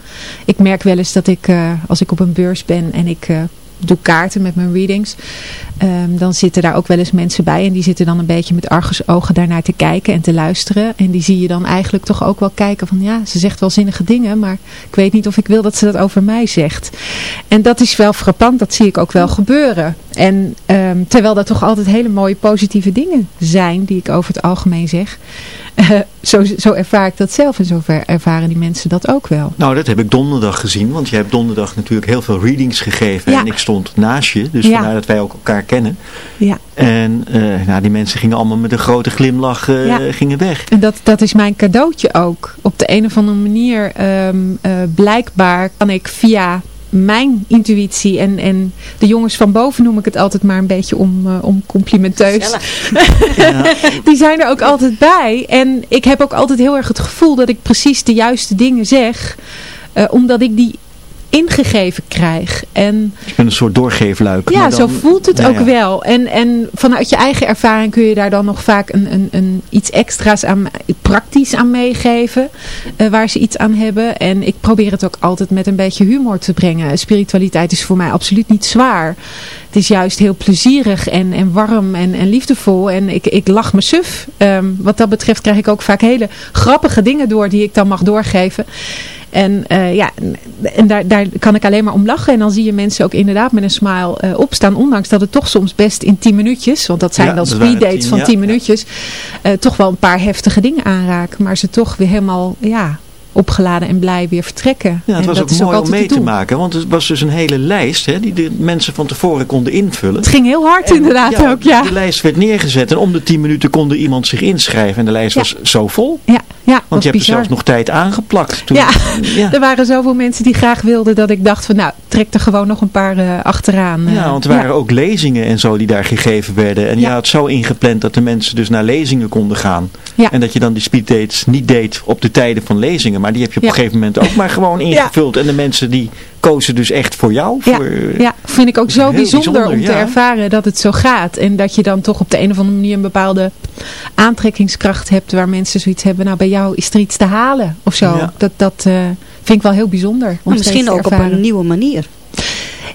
[SPEAKER 4] Ik merk wel eens dat ik, eh, als ik op een beurs ben en ik eh, doe kaarten met mijn readings. ehm, dan zitten daar ook wel eens mensen bij. En die zitten dan een beetje met argusogen daarnaar te kijken en te luisteren. En die zie je dan eigenlijk toch ook wel kijken van... Ja, ze zegt wel zinnige dingen, maar ik weet niet of ik wil dat ze dat over mij zegt. En dat is wel frappant, dat zie ik ook wel gebeuren. En ehm, terwijl dat toch altijd hele mooie positieve dingen zijn, die ik over het algemeen zeg. zo, zo ervaar ik dat zelf en zo ervaren die mensen dat ook wel.
[SPEAKER 2] Nou, dat heb ik donderdag gezien. Want je hebt donderdag natuurlijk heel veel readings gegeven.
[SPEAKER 4] Ja.
[SPEAKER 2] En ik stond naast je. Dus
[SPEAKER 4] Ja.
[SPEAKER 2] vandaar dat wij ook elkaar kennen.
[SPEAKER 4] Ja.
[SPEAKER 2] En eh, nou, die mensen gingen allemaal met een grote glimlach eh,
[SPEAKER 4] Ja.
[SPEAKER 2] gingen weg.
[SPEAKER 4] En dat, dat is mijn cadeautje ook. Op de een of andere manier, ehm, eh, blijkbaar kan ik via mijn intuïtie en, en de jongens van boven noem ik het altijd maar een beetje om, eh, om complimenteus. Die zijn er ook altijd bij. En ik heb ook altijd heel erg het gevoel dat ik precies de juiste dingen zeg. eh, omdat ik die ingegeven krijg. En
[SPEAKER 2] een soort doorgeefluik.
[SPEAKER 4] ja,
[SPEAKER 2] dan-
[SPEAKER 4] zo voelt het ook
[SPEAKER 2] ja.
[SPEAKER 4] wel. En, en vanuit je eigen ervaring kun je daar dan nog vaak een, een, een, iets extra's aan, praktisch aan meegeven. eh, waar ze iets aan hebben. En ik probeer het ook altijd met een beetje humor te brengen. Spiritualiteit is voor mij absoluut niet zwaar. Het is juist heel plezierig en, en warm en, en liefdevol. En ik, ik lach me suf. Ehm, wat dat betreft krijg ik ook vaak hele grappige dingen door die ik dan mag doorgeven. En eh, ja, en daar, daar kan ik alleen maar om lachen. En dan zie je mensen ook inderdaad met een smile eh, opstaan. Ondanks dat het toch soms best in 10 minuutjes, want dat zijn
[SPEAKER 2] Ja,
[SPEAKER 4] dan
[SPEAKER 2] dat waren
[SPEAKER 4] speeddates
[SPEAKER 2] tien,
[SPEAKER 4] van
[SPEAKER 2] ja.
[SPEAKER 4] 10 minuutjes, eh, toch wel een paar heftige dingen aanraken. Maar ze toch weer helemaal ja, opgeladen en blij weer vertrekken.
[SPEAKER 2] Ja, het
[SPEAKER 4] en
[SPEAKER 2] was ook mooi om mee te maken. Want het was dus een hele lijst hè, die de mensen van tevoren konden invullen.
[SPEAKER 4] Het ging heel hard inderdaad ook, ja.
[SPEAKER 2] De lijst werd neergezet en om de 10 minuten kon er iemand zich inschrijven. En de lijst
[SPEAKER 4] Ja.
[SPEAKER 2] was zo vol.
[SPEAKER 4] Ja, ja
[SPEAKER 2] Want je hebt er zelfs nog tijd aangeplakt. Toen,
[SPEAKER 4] Ja,
[SPEAKER 2] ja.
[SPEAKER 4] er waren zoveel mensen die graag wilden dat ik dacht van nou, trek er gewoon nog een paar eh, achteraan. eh.
[SPEAKER 2] Ja, want er waren ook lezingen en zo die daar gegeven werden. En je had zo ingepland dat de mensen dus naar lezingen konden gaan. En dat je dan die speeddates niet deed op de tijden van lezingen. Maar die heb je op
[SPEAKER 4] Ja.
[SPEAKER 2] een gegeven moment ook maar gewoon ingevuld. En de mensen die kozen dus echt voor jou.
[SPEAKER 4] Ja,
[SPEAKER 2] Voor,
[SPEAKER 4] ja, vind ik ook zo bijzonder,
[SPEAKER 2] bijzonder,
[SPEAKER 4] om te ervaren dat het zo gaat. En dat je dan toch op de een of andere manier een bepaalde aantrekkingskracht hebt waar mensen zoiets hebben. Nou, bij jou is er iets te halen of zo.
[SPEAKER 2] Ja.
[SPEAKER 4] Dat, dat eh, vind ik wel heel bijzonder. Om
[SPEAKER 3] misschien ook op een nieuwe manier.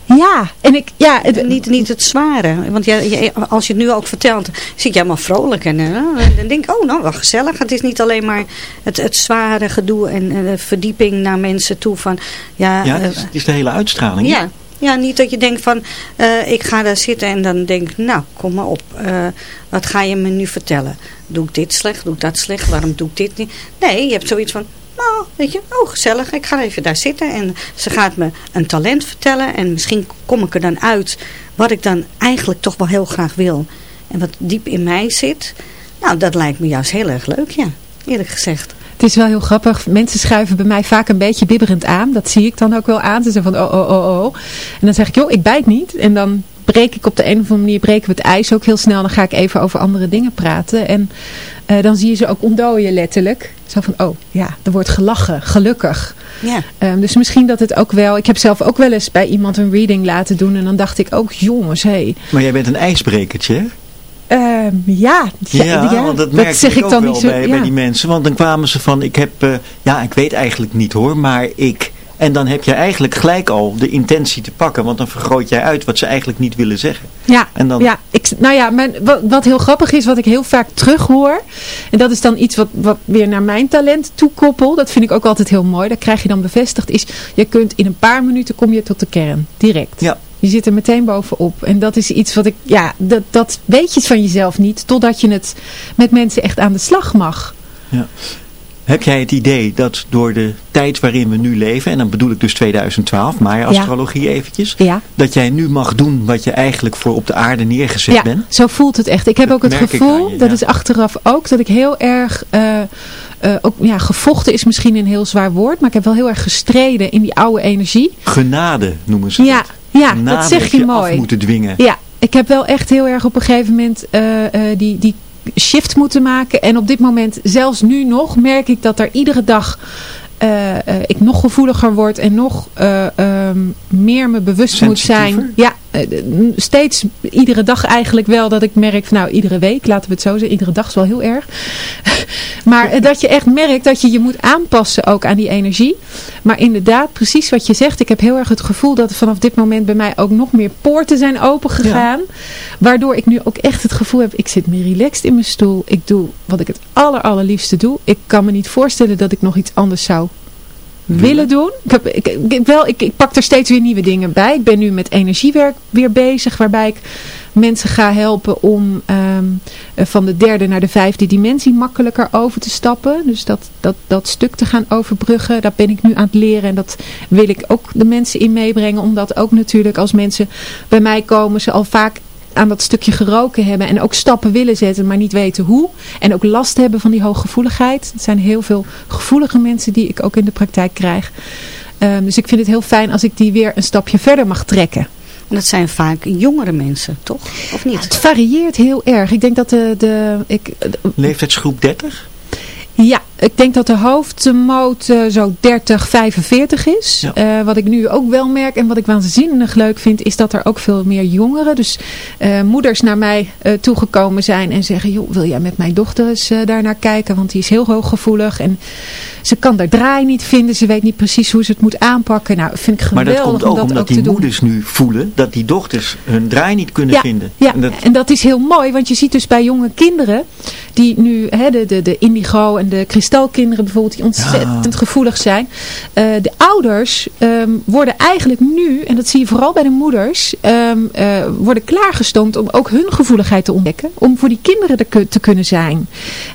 [SPEAKER 4] Ja, en ik, ja, het,
[SPEAKER 3] Niet, niet het zware. Want ja, als je het nu ook vertelt, zie ik je helemaal vrolijk. En, eh, en dan denk ik, oh nou, wel gezellig. Het is niet alleen maar het, het zware gedoe en, de verdieping naar mensen toe van... Ja,
[SPEAKER 2] ja,
[SPEAKER 3] eh,
[SPEAKER 2] het is, het is de hele uitstraling.
[SPEAKER 3] ja, ja, niet dat je denkt van, eh, ik ga daar zitten en dan denk ik, nou, kom maar op. Eh, wat ga je me nu vertellen? Doe ik dit slecht? Doe ik dat slecht? Waarom doe ik dit niet? Nee, je hebt zoiets van, nou, weet je, oh gezellig, ik ga even daar zitten. En ze gaat me een talent vertellen en misschien kom ik er dan uit wat ik dan eigenlijk toch wel heel graag wil. En wat diep in mij zit. Nou, dat lijkt me juist heel erg leuk, ja, eerlijk gezegd.
[SPEAKER 4] Het is wel heel grappig. Mensen schuiven bij mij vaak een beetje bibberend aan. Dat zie ik dan ook wel aan. Ze zeggen van, oh, oh, oh, oh. En dan zeg ik, joh, ik bijt niet. En dan breek ik op de een of andere manier, breken we het ijs ook heel snel. Dan ga ik even over andere dingen praten. En uh, dan zie je ze ook ontdooien letterlijk. Zo van, oh ja, er wordt gelachen, gelukkig.
[SPEAKER 3] Ja.
[SPEAKER 4] Um, dus misschien dat het ook wel... Ik heb zelf ook wel eens bij iemand een reading laten doen. En dan dacht ik ook, jongens, hé. Hey.
[SPEAKER 2] Maar jij bent een ijsbrekertje, hè?
[SPEAKER 4] Uh, ja,
[SPEAKER 2] ja, ja, ja, want dat, dat zeg ik, ook dan wel niet zo, bij, ja. bij die mensen. Want dan kwamen ze van, ik heb, uh, ja, ik weet eigenlijk niet hoor, maar ik... En dan heb je eigenlijk gelijk al de intentie te pakken. Want dan vergroot jij uit wat ze eigenlijk niet willen zeggen.
[SPEAKER 4] Ja,
[SPEAKER 2] en dan...
[SPEAKER 4] ja ik, nou ja, mijn, wat, wat heel grappig is, wat ik heel vaak terughoor. En dat is dan iets wat, wat weer naar mijn talent toekoppel. Dat vind ik ook altijd heel mooi. Dat krijg je dan bevestigd. Is, je kunt in een paar minuten kom je tot de kern. Direct.
[SPEAKER 2] Ja.
[SPEAKER 4] Je zit er meteen bovenop. En dat is iets wat ik, ja, dat, dat weet je van jezelf niet. Totdat je het met mensen echt aan de slag mag.
[SPEAKER 2] Ja. Heb jij het idee dat door de tijd waarin we nu leven, en dan bedoel ik dus 2012, maar astrologie ja. eventjes,
[SPEAKER 4] ja.
[SPEAKER 2] dat jij nu mag doen wat je eigenlijk voor op de aarde neergezet
[SPEAKER 4] ja,
[SPEAKER 2] bent?
[SPEAKER 4] zo voelt het echt. Ik heb dat ook het gevoel, je, dat is achteraf ook, dat ik heel erg, uh, uh, ook, ja, gevochten is misschien een heel zwaar woord, maar ik heb wel heel erg gestreden in die oude energie.
[SPEAKER 2] Genade noemen ze
[SPEAKER 4] ja,
[SPEAKER 2] dat.
[SPEAKER 4] Ja,
[SPEAKER 2] Genade
[SPEAKER 4] dat zeg je,
[SPEAKER 2] je
[SPEAKER 4] mooi.
[SPEAKER 2] af moeten dwingen.
[SPEAKER 4] Ja, ik heb wel echt heel erg op een gegeven moment uh, die, die shift moeten maken. En op dit moment, zelfs nu nog, merk ik dat er iedere dag uh, uh, ik nog gevoeliger word en nog uh, um, meer me bewust moet zijn. Ja, steeds, iedere dag eigenlijk wel dat ik merk, van, nou iedere week, laten we het zo zeggen, iedere dag is wel heel erg. maar dat je echt merkt dat je je moet aanpassen ook aan die energie. Maar inderdaad, precies wat je zegt, ik heb heel erg het gevoel dat er vanaf dit moment bij mij ook nog meer poorten zijn opengegaan. Ja. Waardoor ik nu ook echt het gevoel heb, ik zit meer relaxed in mijn stoel. Ik doe wat ik het aller allerliefste doe. Ik kan me niet voorstellen dat ik nog iets anders zou willen doen. Ik, ik, wel, ik, pak er steeds weer nieuwe dingen bij. Ik ben nu met energiewerk weer bezig. Waarbij ik mensen ga helpen om um, van de derde naar de vijfde dimensie makkelijker over te stappen. Dus dat, dat, dat stuk te gaan overbruggen. Dat ben ik nu aan het leren. En dat wil ik ook de mensen in meebrengen. Omdat ook natuurlijk als mensen bij mij komen ze al vaak aan dat stukje geroken hebben en ook stappen willen zetten, maar niet weten hoe. En ook last hebben van die hooggevoeligheid. Het zijn heel veel gevoelige mensen die ik ook in de praktijk krijg. Um, dus ik vind het heel fijn als ik die weer een stapje verder mag trekken.
[SPEAKER 3] En dat zijn vaak jongere mensen, toch? Of niet?
[SPEAKER 4] Ja, het varieert heel erg. Ik denk dat de... de ik, de,
[SPEAKER 2] Leeftijdsgroep 30?
[SPEAKER 4] Ja, ik denk dat de hoofdmoot uh, zo 30, 45 is. Ja. Uh, wat ik nu ook wel merk en wat ik waanzinnig leuk vind, is dat er ook veel meer jongeren, dus uh, moeders naar mij toegekomen zijn en zeggen, joh, wil jij met mijn dochter eens daar naar kijken, want die is heel hooggevoelig en ze kan daar draai niet vinden, ze weet niet precies hoe ze het moet aanpakken. Nou, vind ik geweldig
[SPEAKER 2] Maar dat komt ook
[SPEAKER 4] om dat
[SPEAKER 2] omdat
[SPEAKER 4] ook
[SPEAKER 2] die
[SPEAKER 4] te
[SPEAKER 2] moeders
[SPEAKER 4] doen.
[SPEAKER 2] nu voelen dat die dochters hun draai niet kunnen
[SPEAKER 4] ja,
[SPEAKER 2] vinden.
[SPEAKER 4] Ja,
[SPEAKER 2] en dat...
[SPEAKER 4] en dat is heel mooi, want je ziet dus bij jonge kinderen, die nu, hè, de, de, de indigo en de kristalkinderen bijvoorbeeld, die ontzettend ja. gevoelig zijn. Uh, de ouders um, worden eigenlijk nu, en dat zie je vooral bij de moeders, um, uh, worden klaargestoomd om ook hun gevoeligheid te ontdekken. Om voor die kinderen te, te kunnen zijn.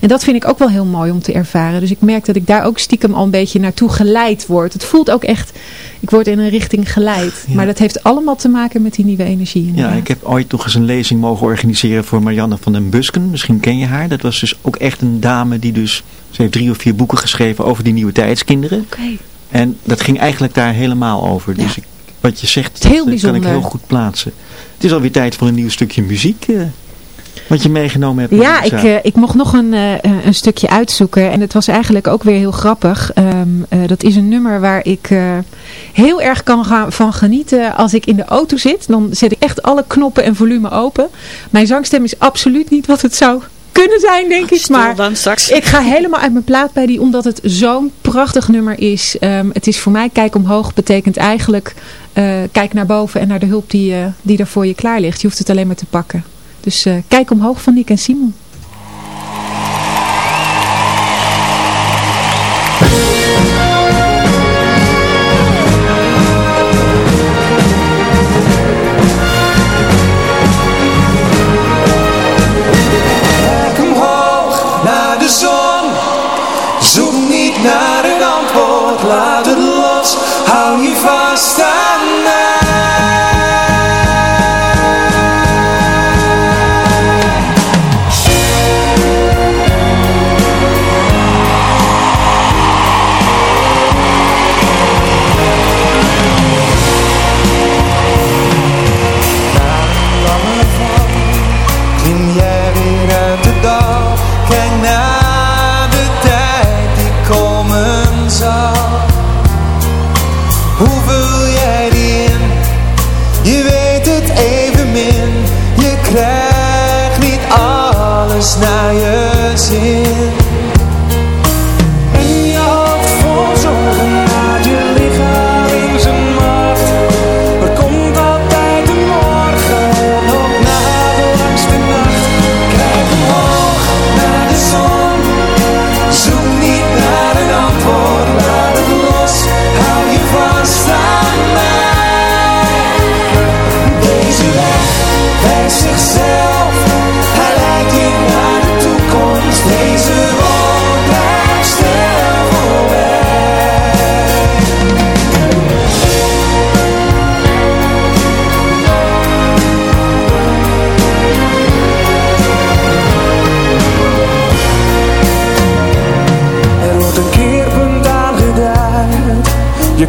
[SPEAKER 4] En dat vind ik ook wel heel mooi om te ervaren. Dus ik merk dat ik daar ook stiekem al een beetje naartoe geleid word. Het voelt ook echt, ik word in een richting geleid. Ja. Maar dat heeft allemaal te maken met die nieuwe energie.
[SPEAKER 2] Inderdaad. Ja, ik heb ooit nog eens een lezing mogen organiseren voor Marianne van den Busken. Misschien ken je haar. Dat was dus ook echt een dame die dus, ze heeft drie of vier boeken geschreven over die nieuwe tijdskinderen.
[SPEAKER 4] Okay.
[SPEAKER 2] En dat ging eigenlijk daar helemaal over. Ja. Dus ik, wat je zegt,
[SPEAKER 4] heel
[SPEAKER 2] kan ik heel goed plaatsen. Het is alweer tijd voor een nieuw stukje muziek. Uh, wat je meegenomen hebt.
[SPEAKER 4] Ja, ik, uh, ik mocht nog een, uh, een stukje uitzoeken. En het was eigenlijk ook weer heel grappig. Um, uh, dat is een nummer waar ik heel erg kan gaan, van genieten als ik in de auto zit. Dan zet ik echt alle knoppen en volume open. Mijn zangstem is absoluut niet wat het zou kunnen zijn, denk ik. Maar
[SPEAKER 3] dan straks.
[SPEAKER 4] ik ga helemaal uit mijn plaat bij die, omdat het zo'n prachtig nummer is. Um, het is voor mij, kijk omhoog, betekent eigenlijk, uh, kijk naar boven en naar de hulp die, uh, die er voor je klaar ligt. Je hoeft het alleen maar te pakken. Dus uh, kijk omhoog van Nick en Simon.
[SPEAKER 7] Alles naar je zin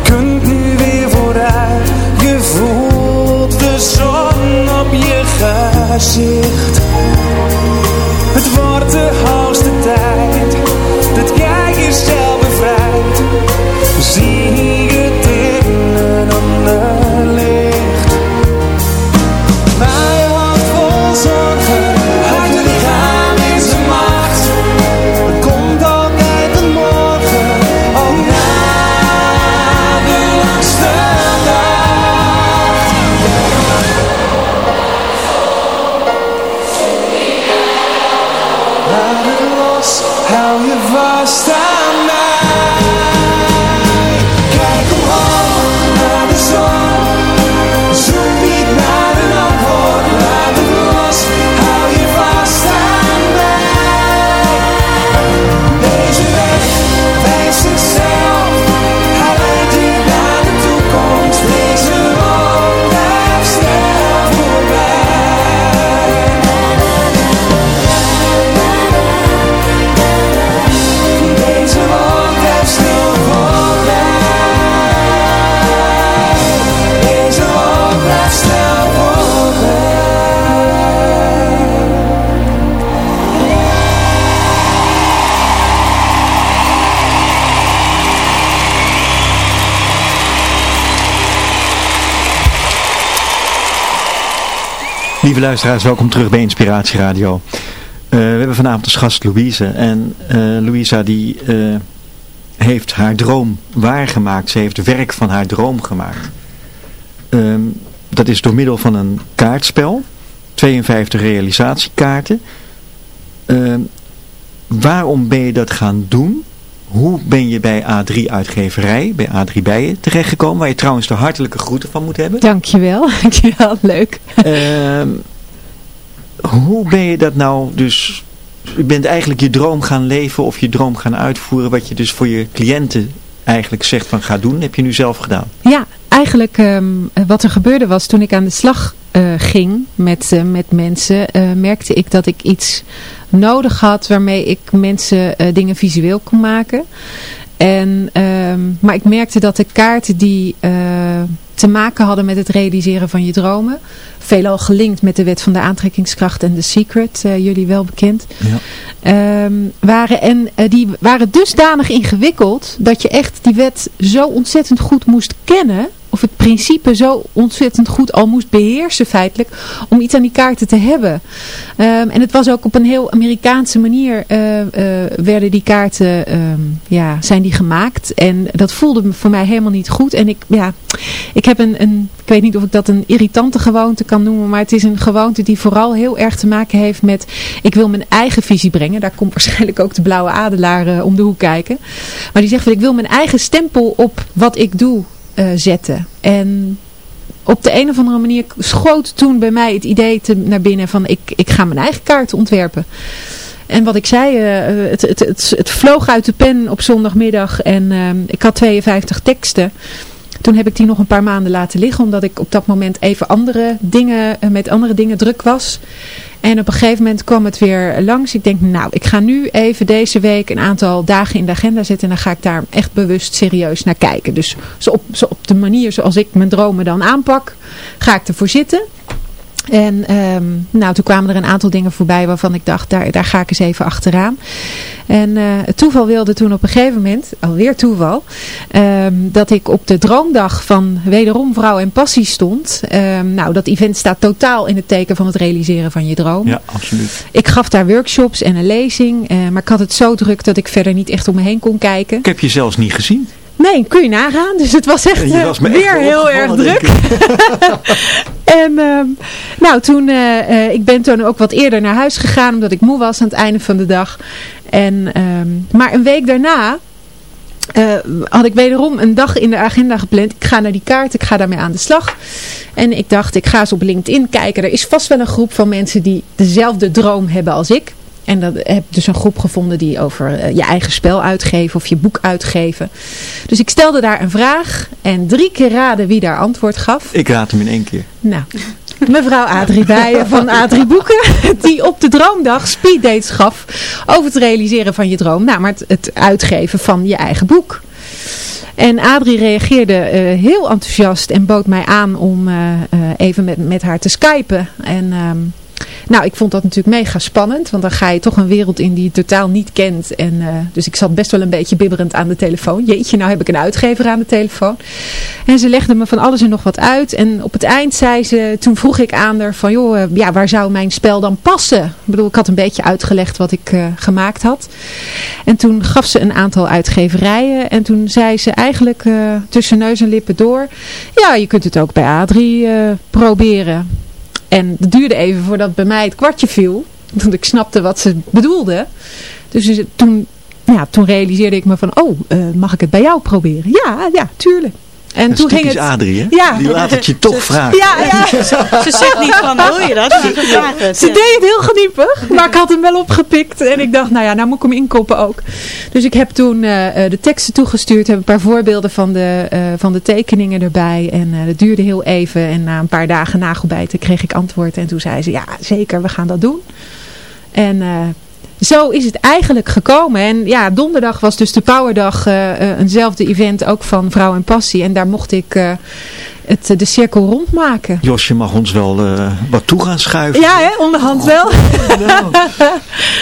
[SPEAKER 7] kunt nu weer vooruit. Je voelt de zon op je gezicht
[SPEAKER 2] Lieve luisteraars, welkom terug bij Inspiratie Radio. Eh, we hebben vanavond als gast Louise. En eh Louisa die eh, heeft haar droom waargemaakt. Ze heeft werk van haar droom gemaakt. Ehm, dat is door middel van een kaartspel. 52 realisatiekaarten. Ehm, waarom ben je dat gaan doen? Hoe ben je bij A3 uitgeverij, bij A3 Bijen terechtgekomen? Waar je trouwens de hartelijke groeten van moet hebben.
[SPEAKER 4] Dankjewel, dankjewel, leuk.
[SPEAKER 2] Ehm, hoe ben je dat nou dus... Je bent eigenlijk je droom gaan leven of je droom gaan uitvoeren... wat je dus voor je cliënten eigenlijk zegt van ga doen. Heb je nu zelf gedaan?
[SPEAKER 4] Ja, eigenlijk ehm, wat er gebeurde was toen ik aan de slag eh, ging met, eh, met mensen, eh, merkte ik dat ik iets nodig had waarmee ik mensen dingen visueel kon maken. En, ehm, maar ik merkte dat de kaarten die te maken hadden met het realiseren van je dromen, veelal gelinkt met de wet van de aantrekkingskracht en de secret, eh, jullie wel bekend,
[SPEAKER 2] Ja.
[SPEAKER 4] ehm, waren. En eh, die waren dusdanig ingewikkeld dat je echt die wet zo ontzettend goed moest kennen. Of het principe zo ontzettend goed al moest beheersen feitelijk. Om iets aan die kaarten te hebben. Ehm, en het was ook op een heel Amerikaanse manier eh, eh, werden die kaarten ehm, ja, zijn die gemaakt. En dat voelde voor mij helemaal niet goed. En ik, ja, ik heb een, een, ik weet niet of ik dat een irritante gewoonte kan noemen. Maar het is een gewoonte die vooral heel erg te maken heeft met... Ik wil mijn eigen visie brengen. Daar komt waarschijnlijk ook de blauwe adelaar eh, om de hoek kijken. Maar die zegt ik wil mijn eigen stempel op wat ik doe eh, zetten. En op de een of andere manier schoot toen bij mij het idee te, naar binnen van ik, ik ga mijn eigen kaart ontwerpen. En wat ik zei, eh, het, het, het, het vloog uit de pen op zondagmiddag en eh, ik had 52 teksten. Toen heb ik die nog een paar maanden laten liggen. Omdat ik op dat moment even andere dingen, eh, met andere dingen druk was. En op een gegeven moment kwam het weer langs. Ik denk, nou, ik ga nu even deze week een aantal dagen in de agenda zetten. En dan ga ik daar echt bewust serieus naar kijken. Dus zo op, zo op de manier zoals ik mijn dromen dan aanpak, ga ik ervoor zitten. En ehm, nou, toen kwamen er een aantal dingen voorbij waarvan ik dacht, daar, daar ga ik eens even achteraan. En eh, het toeval wilde toen op een gegeven moment, alweer toeval, ehm, dat ik op de droomdag van Wederom Vrouw en Passie stond. Ehm, nou, dat event staat totaal in het teken van het realiseren van je droom.
[SPEAKER 2] Ja, absoluut.
[SPEAKER 4] Ik gaf daar workshops en een lezing, eh, maar ik had het zo druk dat ik verder niet echt om me heen kon kijken.
[SPEAKER 2] Ik heb je zelfs niet gezien.
[SPEAKER 4] Nee, kun je nagaan. Dus het was echt eh,
[SPEAKER 2] was
[SPEAKER 4] weer
[SPEAKER 2] echt
[SPEAKER 4] heel erg druk. en ehm, nou, toen, eh, eh, ik ben toen ook wat eerder naar huis gegaan, omdat ik moe was aan het einde van de dag. En, ehm, maar een week daarna had ik wederom een dag in de agenda gepland. Ik ga naar die kaart, ik ga daarmee aan de slag. En ik dacht, ik ga eens op LinkedIn kijken. Er is vast wel een groep van mensen die dezelfde droom hebben als ik. En dat heb dus een groep gevonden die over eh, je eigen spel uitgeven of je boek uitgeven. Dus ik stelde daar een vraag en drie keer raden wie daar antwoord gaf.
[SPEAKER 2] Ik raad hem in één keer.
[SPEAKER 4] Nou, mevrouw Adrie Bijen van Adrie Boeken, die op de droomdag speeddates gaf over het realiseren van je droom. Nou, maar het, het uitgeven van je eigen boek. En Adrie reageerde eh, heel enthousiast en bood mij aan om eh, even met, met haar te skypen. En ehm, nou, ik vond dat natuurlijk mega spannend, want dan ga je toch een wereld in die je totaal niet kent. En, eh, dus ik zat best wel een beetje bibberend aan de telefoon. Jeetje, nou heb ik een uitgever aan de telefoon. En ze legde me van alles en nog wat uit. En op het eind zei ze, toen vroeg ik aan haar van, joh, eh, ja, waar zou mijn spel dan passen? Ik bedoel, ik had een beetje uitgelegd wat ik eh, gemaakt had. En toen gaf ze een aantal uitgeverijen. En toen zei ze eigenlijk tussen neus en lippen door, ja, je kunt het ook bij Adrie eh, proberen. En het duurde even voordat bij mij het kwartje viel. Want ik snapte wat ze bedoelde. Dus toen, ja, toen realiseerde ik me van, oh, eh, mag ik het bij jou proberen? Ja, ja, tuurlijk. En toen ging het...
[SPEAKER 2] Adrie, hè?
[SPEAKER 4] Ja.
[SPEAKER 2] Die laat het je toch vragen.
[SPEAKER 4] Ja, ja.
[SPEAKER 8] Ze zegt niet van, wil je dat? Ze vraagt het.
[SPEAKER 4] Ze deed het heel geniepig, maar ik had hem wel opgepikt. En ik dacht, nou ja, nou moet ik hem inkoppen ook. Dus ik heb toen eh, eh, de teksten toegestuurd. Heb een paar voorbeelden van de, eh, van de tekeningen erbij. En eh dat duurde heel even. En na een paar dagen nagelbijten kreeg ik antwoord. En toen zei ze, ja zeker, we gaan dat doen. En... zo is het eigenlijk gekomen. En ja, donderdag was dus de Powerdag, eh, eh, eenzelfde event ook van Vrouw en Passie. En daar mocht ik eh, het, de cirkel rondmaken.
[SPEAKER 2] Josje mag ons wel eh, wat toe gaan schuiven.
[SPEAKER 4] Ja, hè, onderhand wel.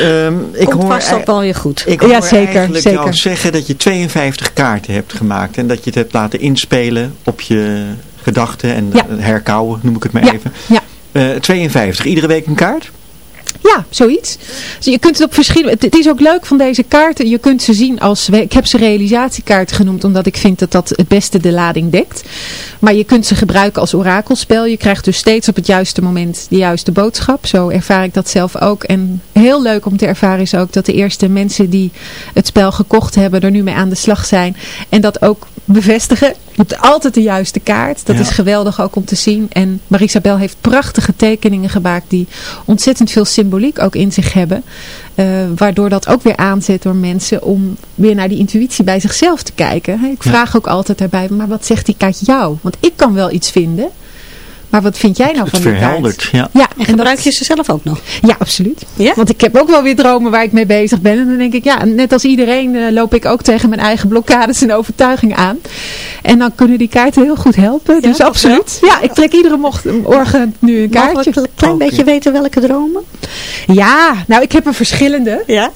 [SPEAKER 2] Ehm, ik
[SPEAKER 8] Komt
[SPEAKER 2] hoor,
[SPEAKER 8] vast wel weer goed.
[SPEAKER 2] ik hoor
[SPEAKER 4] Ja, zeker,
[SPEAKER 2] eigenlijk
[SPEAKER 4] zeker.
[SPEAKER 2] jou zeggen dat je 52 kaarten hebt gemaakt. En dat je het hebt laten inspelen op je gedachten en
[SPEAKER 4] Ja.
[SPEAKER 2] herkauwen, noem ik het maar
[SPEAKER 4] Ja,
[SPEAKER 2] even.
[SPEAKER 4] ja.
[SPEAKER 2] Eh, 52, iedere week een kaart?
[SPEAKER 4] Ja, zoiets. Dus je kunt het op verschillende... Het, is ook leuk van deze kaarten. Je kunt ze zien als... Ik heb ze realisatiekaarten genoemd omdat ik vind dat dat het beste de lading dekt. Maar je kunt ze gebruiken als orakelspel. Je krijgt dus steeds op het juiste moment de juiste boodschap. Zo ervaar ik dat zelf ook. En heel leuk om te ervaren is ook dat de eerste mensen die het spel gekocht hebben er nu mee aan de slag zijn. En dat ook bevestigen. Je hebt altijd de juiste kaart. Dat
[SPEAKER 2] Ja.
[SPEAKER 4] is geweldig ook om te zien. En Marisabel heeft prachtige tekeningen gemaakt die ontzettend veel symboliek ook in zich hebben. Eh, waardoor dat ook weer aanzet door mensen om weer naar die intuïtie bij zichzelf te kijken. Ik
[SPEAKER 2] Ja.
[SPEAKER 4] vraag ook altijd daarbij, maar wat zegt die kaart jou? Want ik kan wel iets vinden. Maar wat vind jij nou
[SPEAKER 2] Het
[SPEAKER 4] van die kaart?
[SPEAKER 2] verheldert, ja.
[SPEAKER 4] Ja,
[SPEAKER 8] En gebruik je ze zelf ook nog?
[SPEAKER 4] ja, absoluut.
[SPEAKER 8] Ja?
[SPEAKER 4] Want ik heb ook wel weer dromen waar ik mee bezig ben. En dan denk ik, ja, net als iedereen eh, loop ik ook tegen mijn eigen blokkades en overtuigingen aan. En dan kunnen die kaarten heel goed helpen. dus absoluut. Ja, ik trek iedere mocht, morgen nu een kaartje.
[SPEAKER 8] we een klein beetje weten welke dromen?
[SPEAKER 4] Ja, nou ik heb er verschillende.
[SPEAKER 8] Ja.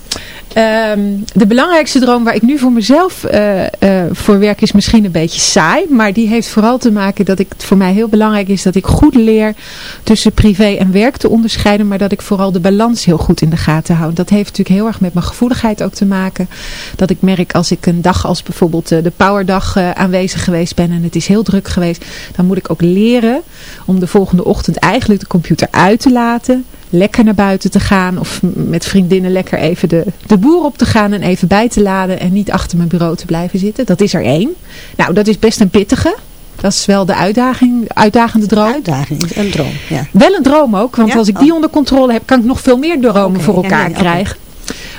[SPEAKER 4] Ehm, de belangrijkste droom waar ik nu voor mezelf eh, eh, voor werk is misschien een beetje saai. Maar die heeft vooral te maken dat ik, het voor mij heel belangrijk is dat ik goed leer tussen privé en werk te onderscheiden. Maar dat ik vooral de balans heel goed in de gaten hou. Dat heeft natuurlijk heel erg met mijn gevoeligheid ook te maken. Dat ik merk als ik een dag als bijvoorbeeld eh, de Powerdag eh, aanwezig geweest ben en het is heel druk geweest. Dan moet ik ook leren om de volgende ochtend eigenlijk de computer uit te laten lekker naar buiten te gaan of met vriendinnen lekker even de, de boer op te gaan en even bij te laden en niet achter mijn bureau te blijven zitten. Dat is er één. Nou, dat is best een pittige. Dat is wel de uitdaging, uitdagende droom.
[SPEAKER 8] Uitdaging, een droom. Ja.
[SPEAKER 4] Wel een droom ook, want
[SPEAKER 8] Ja?
[SPEAKER 4] als ik die
[SPEAKER 8] Oh.
[SPEAKER 4] onder controle heb, kan ik nog veel meer dromen voor
[SPEAKER 8] ja,
[SPEAKER 4] elkaar
[SPEAKER 8] nee,
[SPEAKER 4] krijgen.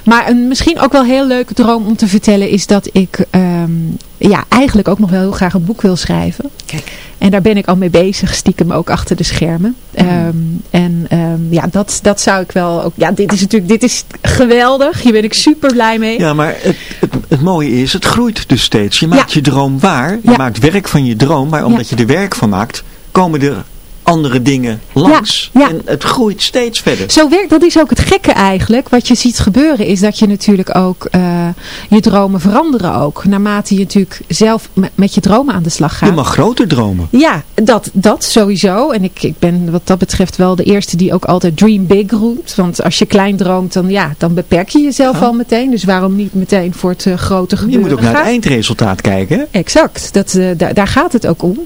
[SPEAKER 4] Maar een misschien ook wel heel leuke droom om te vertellen is dat ik ehm, ja, eigenlijk ook nog wel heel graag een boek wil schrijven.
[SPEAKER 8] Kijk.
[SPEAKER 4] En daar ben ik al mee bezig, stiekem ook achter de schermen. Ehm, en ehm, ja, dat, dat zou ik wel ook... Ja, dit is natuurlijk dit is geweldig. Hier ben ik super blij mee.
[SPEAKER 2] Ja, maar het, het, het mooie is, het groeit dus steeds. Je maakt
[SPEAKER 4] Ja.
[SPEAKER 2] je droom waar. Je
[SPEAKER 4] Ja.
[SPEAKER 2] maakt werk van je droom. Maar omdat je er werk van maakt, komen er andere dingen langs.
[SPEAKER 4] Ja, ja.
[SPEAKER 2] En het groeit steeds verder.
[SPEAKER 4] Zo werkt, dat is ook het gekke eigenlijk. Wat je ziet gebeuren is dat je natuurlijk ook eh, je dromen veranderen ook. Naarmate je natuurlijk zelf me- met je dromen aan de slag gaat.
[SPEAKER 2] Je mag groter dromen.
[SPEAKER 4] Ja, dat, dat sowieso. En ik, ik ben wat dat betreft wel de eerste die ook altijd dream big roept. Want als je klein droomt, dan, ja, dan beperk je jezelf al meteen. Dus waarom niet meteen voor het eh, grote
[SPEAKER 2] Je
[SPEAKER 4] gebeuren
[SPEAKER 2] moet ook naar het eindresultaat kijken.
[SPEAKER 4] Exact, dat, eh, daar gaat het ook om.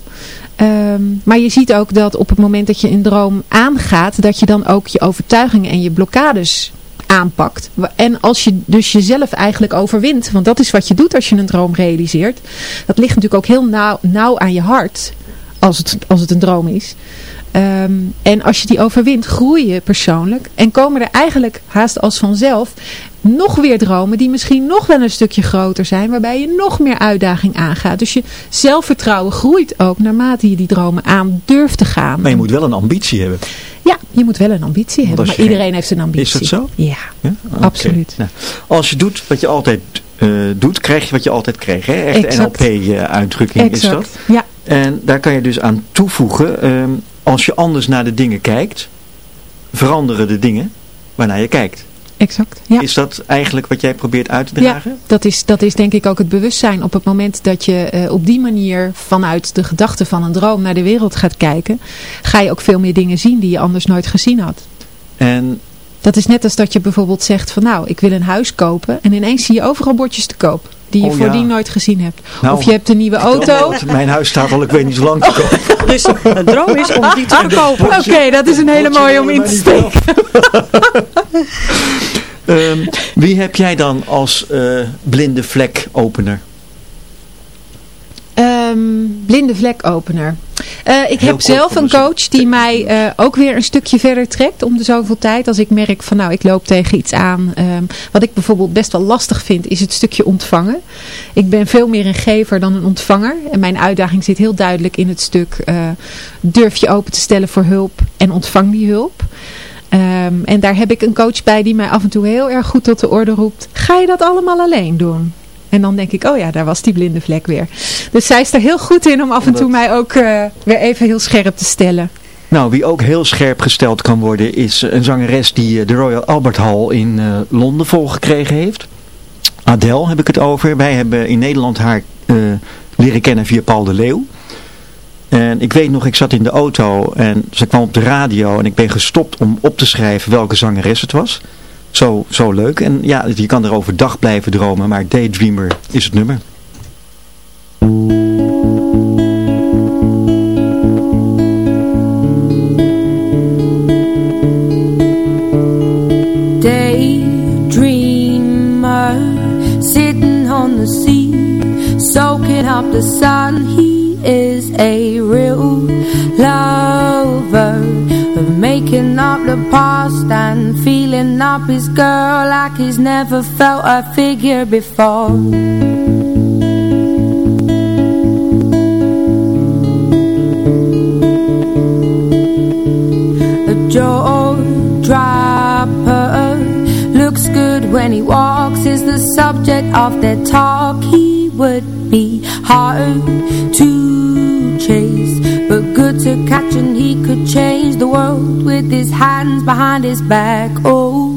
[SPEAKER 4] Ehm, maar je ziet ook dat op het moment dat je een droom aangaat, dat je dan ook je overtuigingen en je blokkades aanpakt. En als je dus jezelf eigenlijk overwint, want dat is wat je doet als je een droom realiseert. Dat ligt natuurlijk ook heel nauw, nauw aan je hart, als het, als het een droom is. Ehm, en als je die overwint, groei je persoonlijk. En komen er eigenlijk haast als vanzelf nog weer dromen die misschien nog wel een stukje groter zijn. Waarbij je nog meer uitdaging aangaat. Dus je zelfvertrouwen groeit ook naarmate je die dromen aan durft te gaan.
[SPEAKER 2] Maar je moet wel een ambitie hebben.
[SPEAKER 4] Ja, je moet wel een ambitie hebben. Maar
[SPEAKER 2] geen-
[SPEAKER 4] iedereen heeft een ambitie.
[SPEAKER 2] Is dat zo?
[SPEAKER 4] Ja, absoluut.
[SPEAKER 2] Nou, als je doet wat je altijd eh, doet, krijg je wat je altijd kreeg. Hè? Echt. NLP-uitdrukking is dat.
[SPEAKER 4] Ja,
[SPEAKER 2] En daar kan je dus aan toevoegen, ehm, als je anders naar de dingen kijkt, veranderen de dingen waarnaar je kijkt.
[SPEAKER 4] Exact. Ja.
[SPEAKER 2] Is dat eigenlijk wat jij probeert uit te
[SPEAKER 4] Ja,
[SPEAKER 2] dragen?
[SPEAKER 4] dat is, dat is denk ik ook het bewustzijn. Op het moment dat je eh, op die manier vanuit de gedachte van een droom naar de wereld gaat kijken, ga je ook veel meer dingen zien die je anders nooit gezien had.
[SPEAKER 2] En
[SPEAKER 4] Dat is net als dat je bijvoorbeeld zegt van nou, ik wil een huis kopen en ineens zie je overal bordjes te koop. Die je
[SPEAKER 2] Oh,
[SPEAKER 4] voordien
[SPEAKER 2] ja.
[SPEAKER 4] nooit gezien hebt.
[SPEAKER 2] Nou,
[SPEAKER 4] of je hebt een nieuwe auto.
[SPEAKER 2] Mijn huis staat al, ik weet niet zo lang te koop.
[SPEAKER 8] Dus een droom is om die te verkopen.
[SPEAKER 4] Oké, dat is een hele mooie om in te steken.
[SPEAKER 2] Ehm, wie heb jij dan als eh, blinde vlek opener?
[SPEAKER 4] Ehm, blinde vlekopener. Eh, ik
[SPEAKER 2] Heel
[SPEAKER 4] heb zelf een coach die mij eh, ook weer een stukje verder trekt om de zoveel tijd. Als ik merk van nou ik loop tegen iets aan. Ehm, wat ik bijvoorbeeld best wel lastig vind is het stukje ontvangen. Ik ben veel meer een gever dan een ontvanger. En mijn uitdaging zit heel duidelijk in het stuk eh, durf je open te stellen voor hulp en ontvang die hulp. Ehm, en daar heb ik een coach bij die mij af en toe heel erg goed tot de orde roept. Ga je dat allemaal alleen doen? En dan denk ik, oh ja, daar was die blinde vlek weer. Dus zij is er heel goed in om af en toe mij ook eh, weer even heel scherp te stellen.
[SPEAKER 2] Nou, wie ook heel scherp gesteld kan worden is een zangeres die eh, de Royal Albert Hall in eh, Londen volgekregen heeft. Adele heb ik het over. Wij hebben in Nederland haar leren kennen via Paul de Leeuw. En ik weet nog, ik zat in de auto en ze kwam op de radio en ik ben gestopt om op te schrijven welke zangeres het was. Zo, zo leuk. En ja, je kan er overdag blijven dromen, maar Daydreamer is het nummer.
[SPEAKER 9] Daydreamer sitting on the sea, soaking up the sun. He is a real lover of making up the past and feeling up his girl like he's never felt a figure before. a jaw dropper looks good when he walks is the subject of their talk he would be hard to but good to catch and he could change the world with his hands behind his back. Oh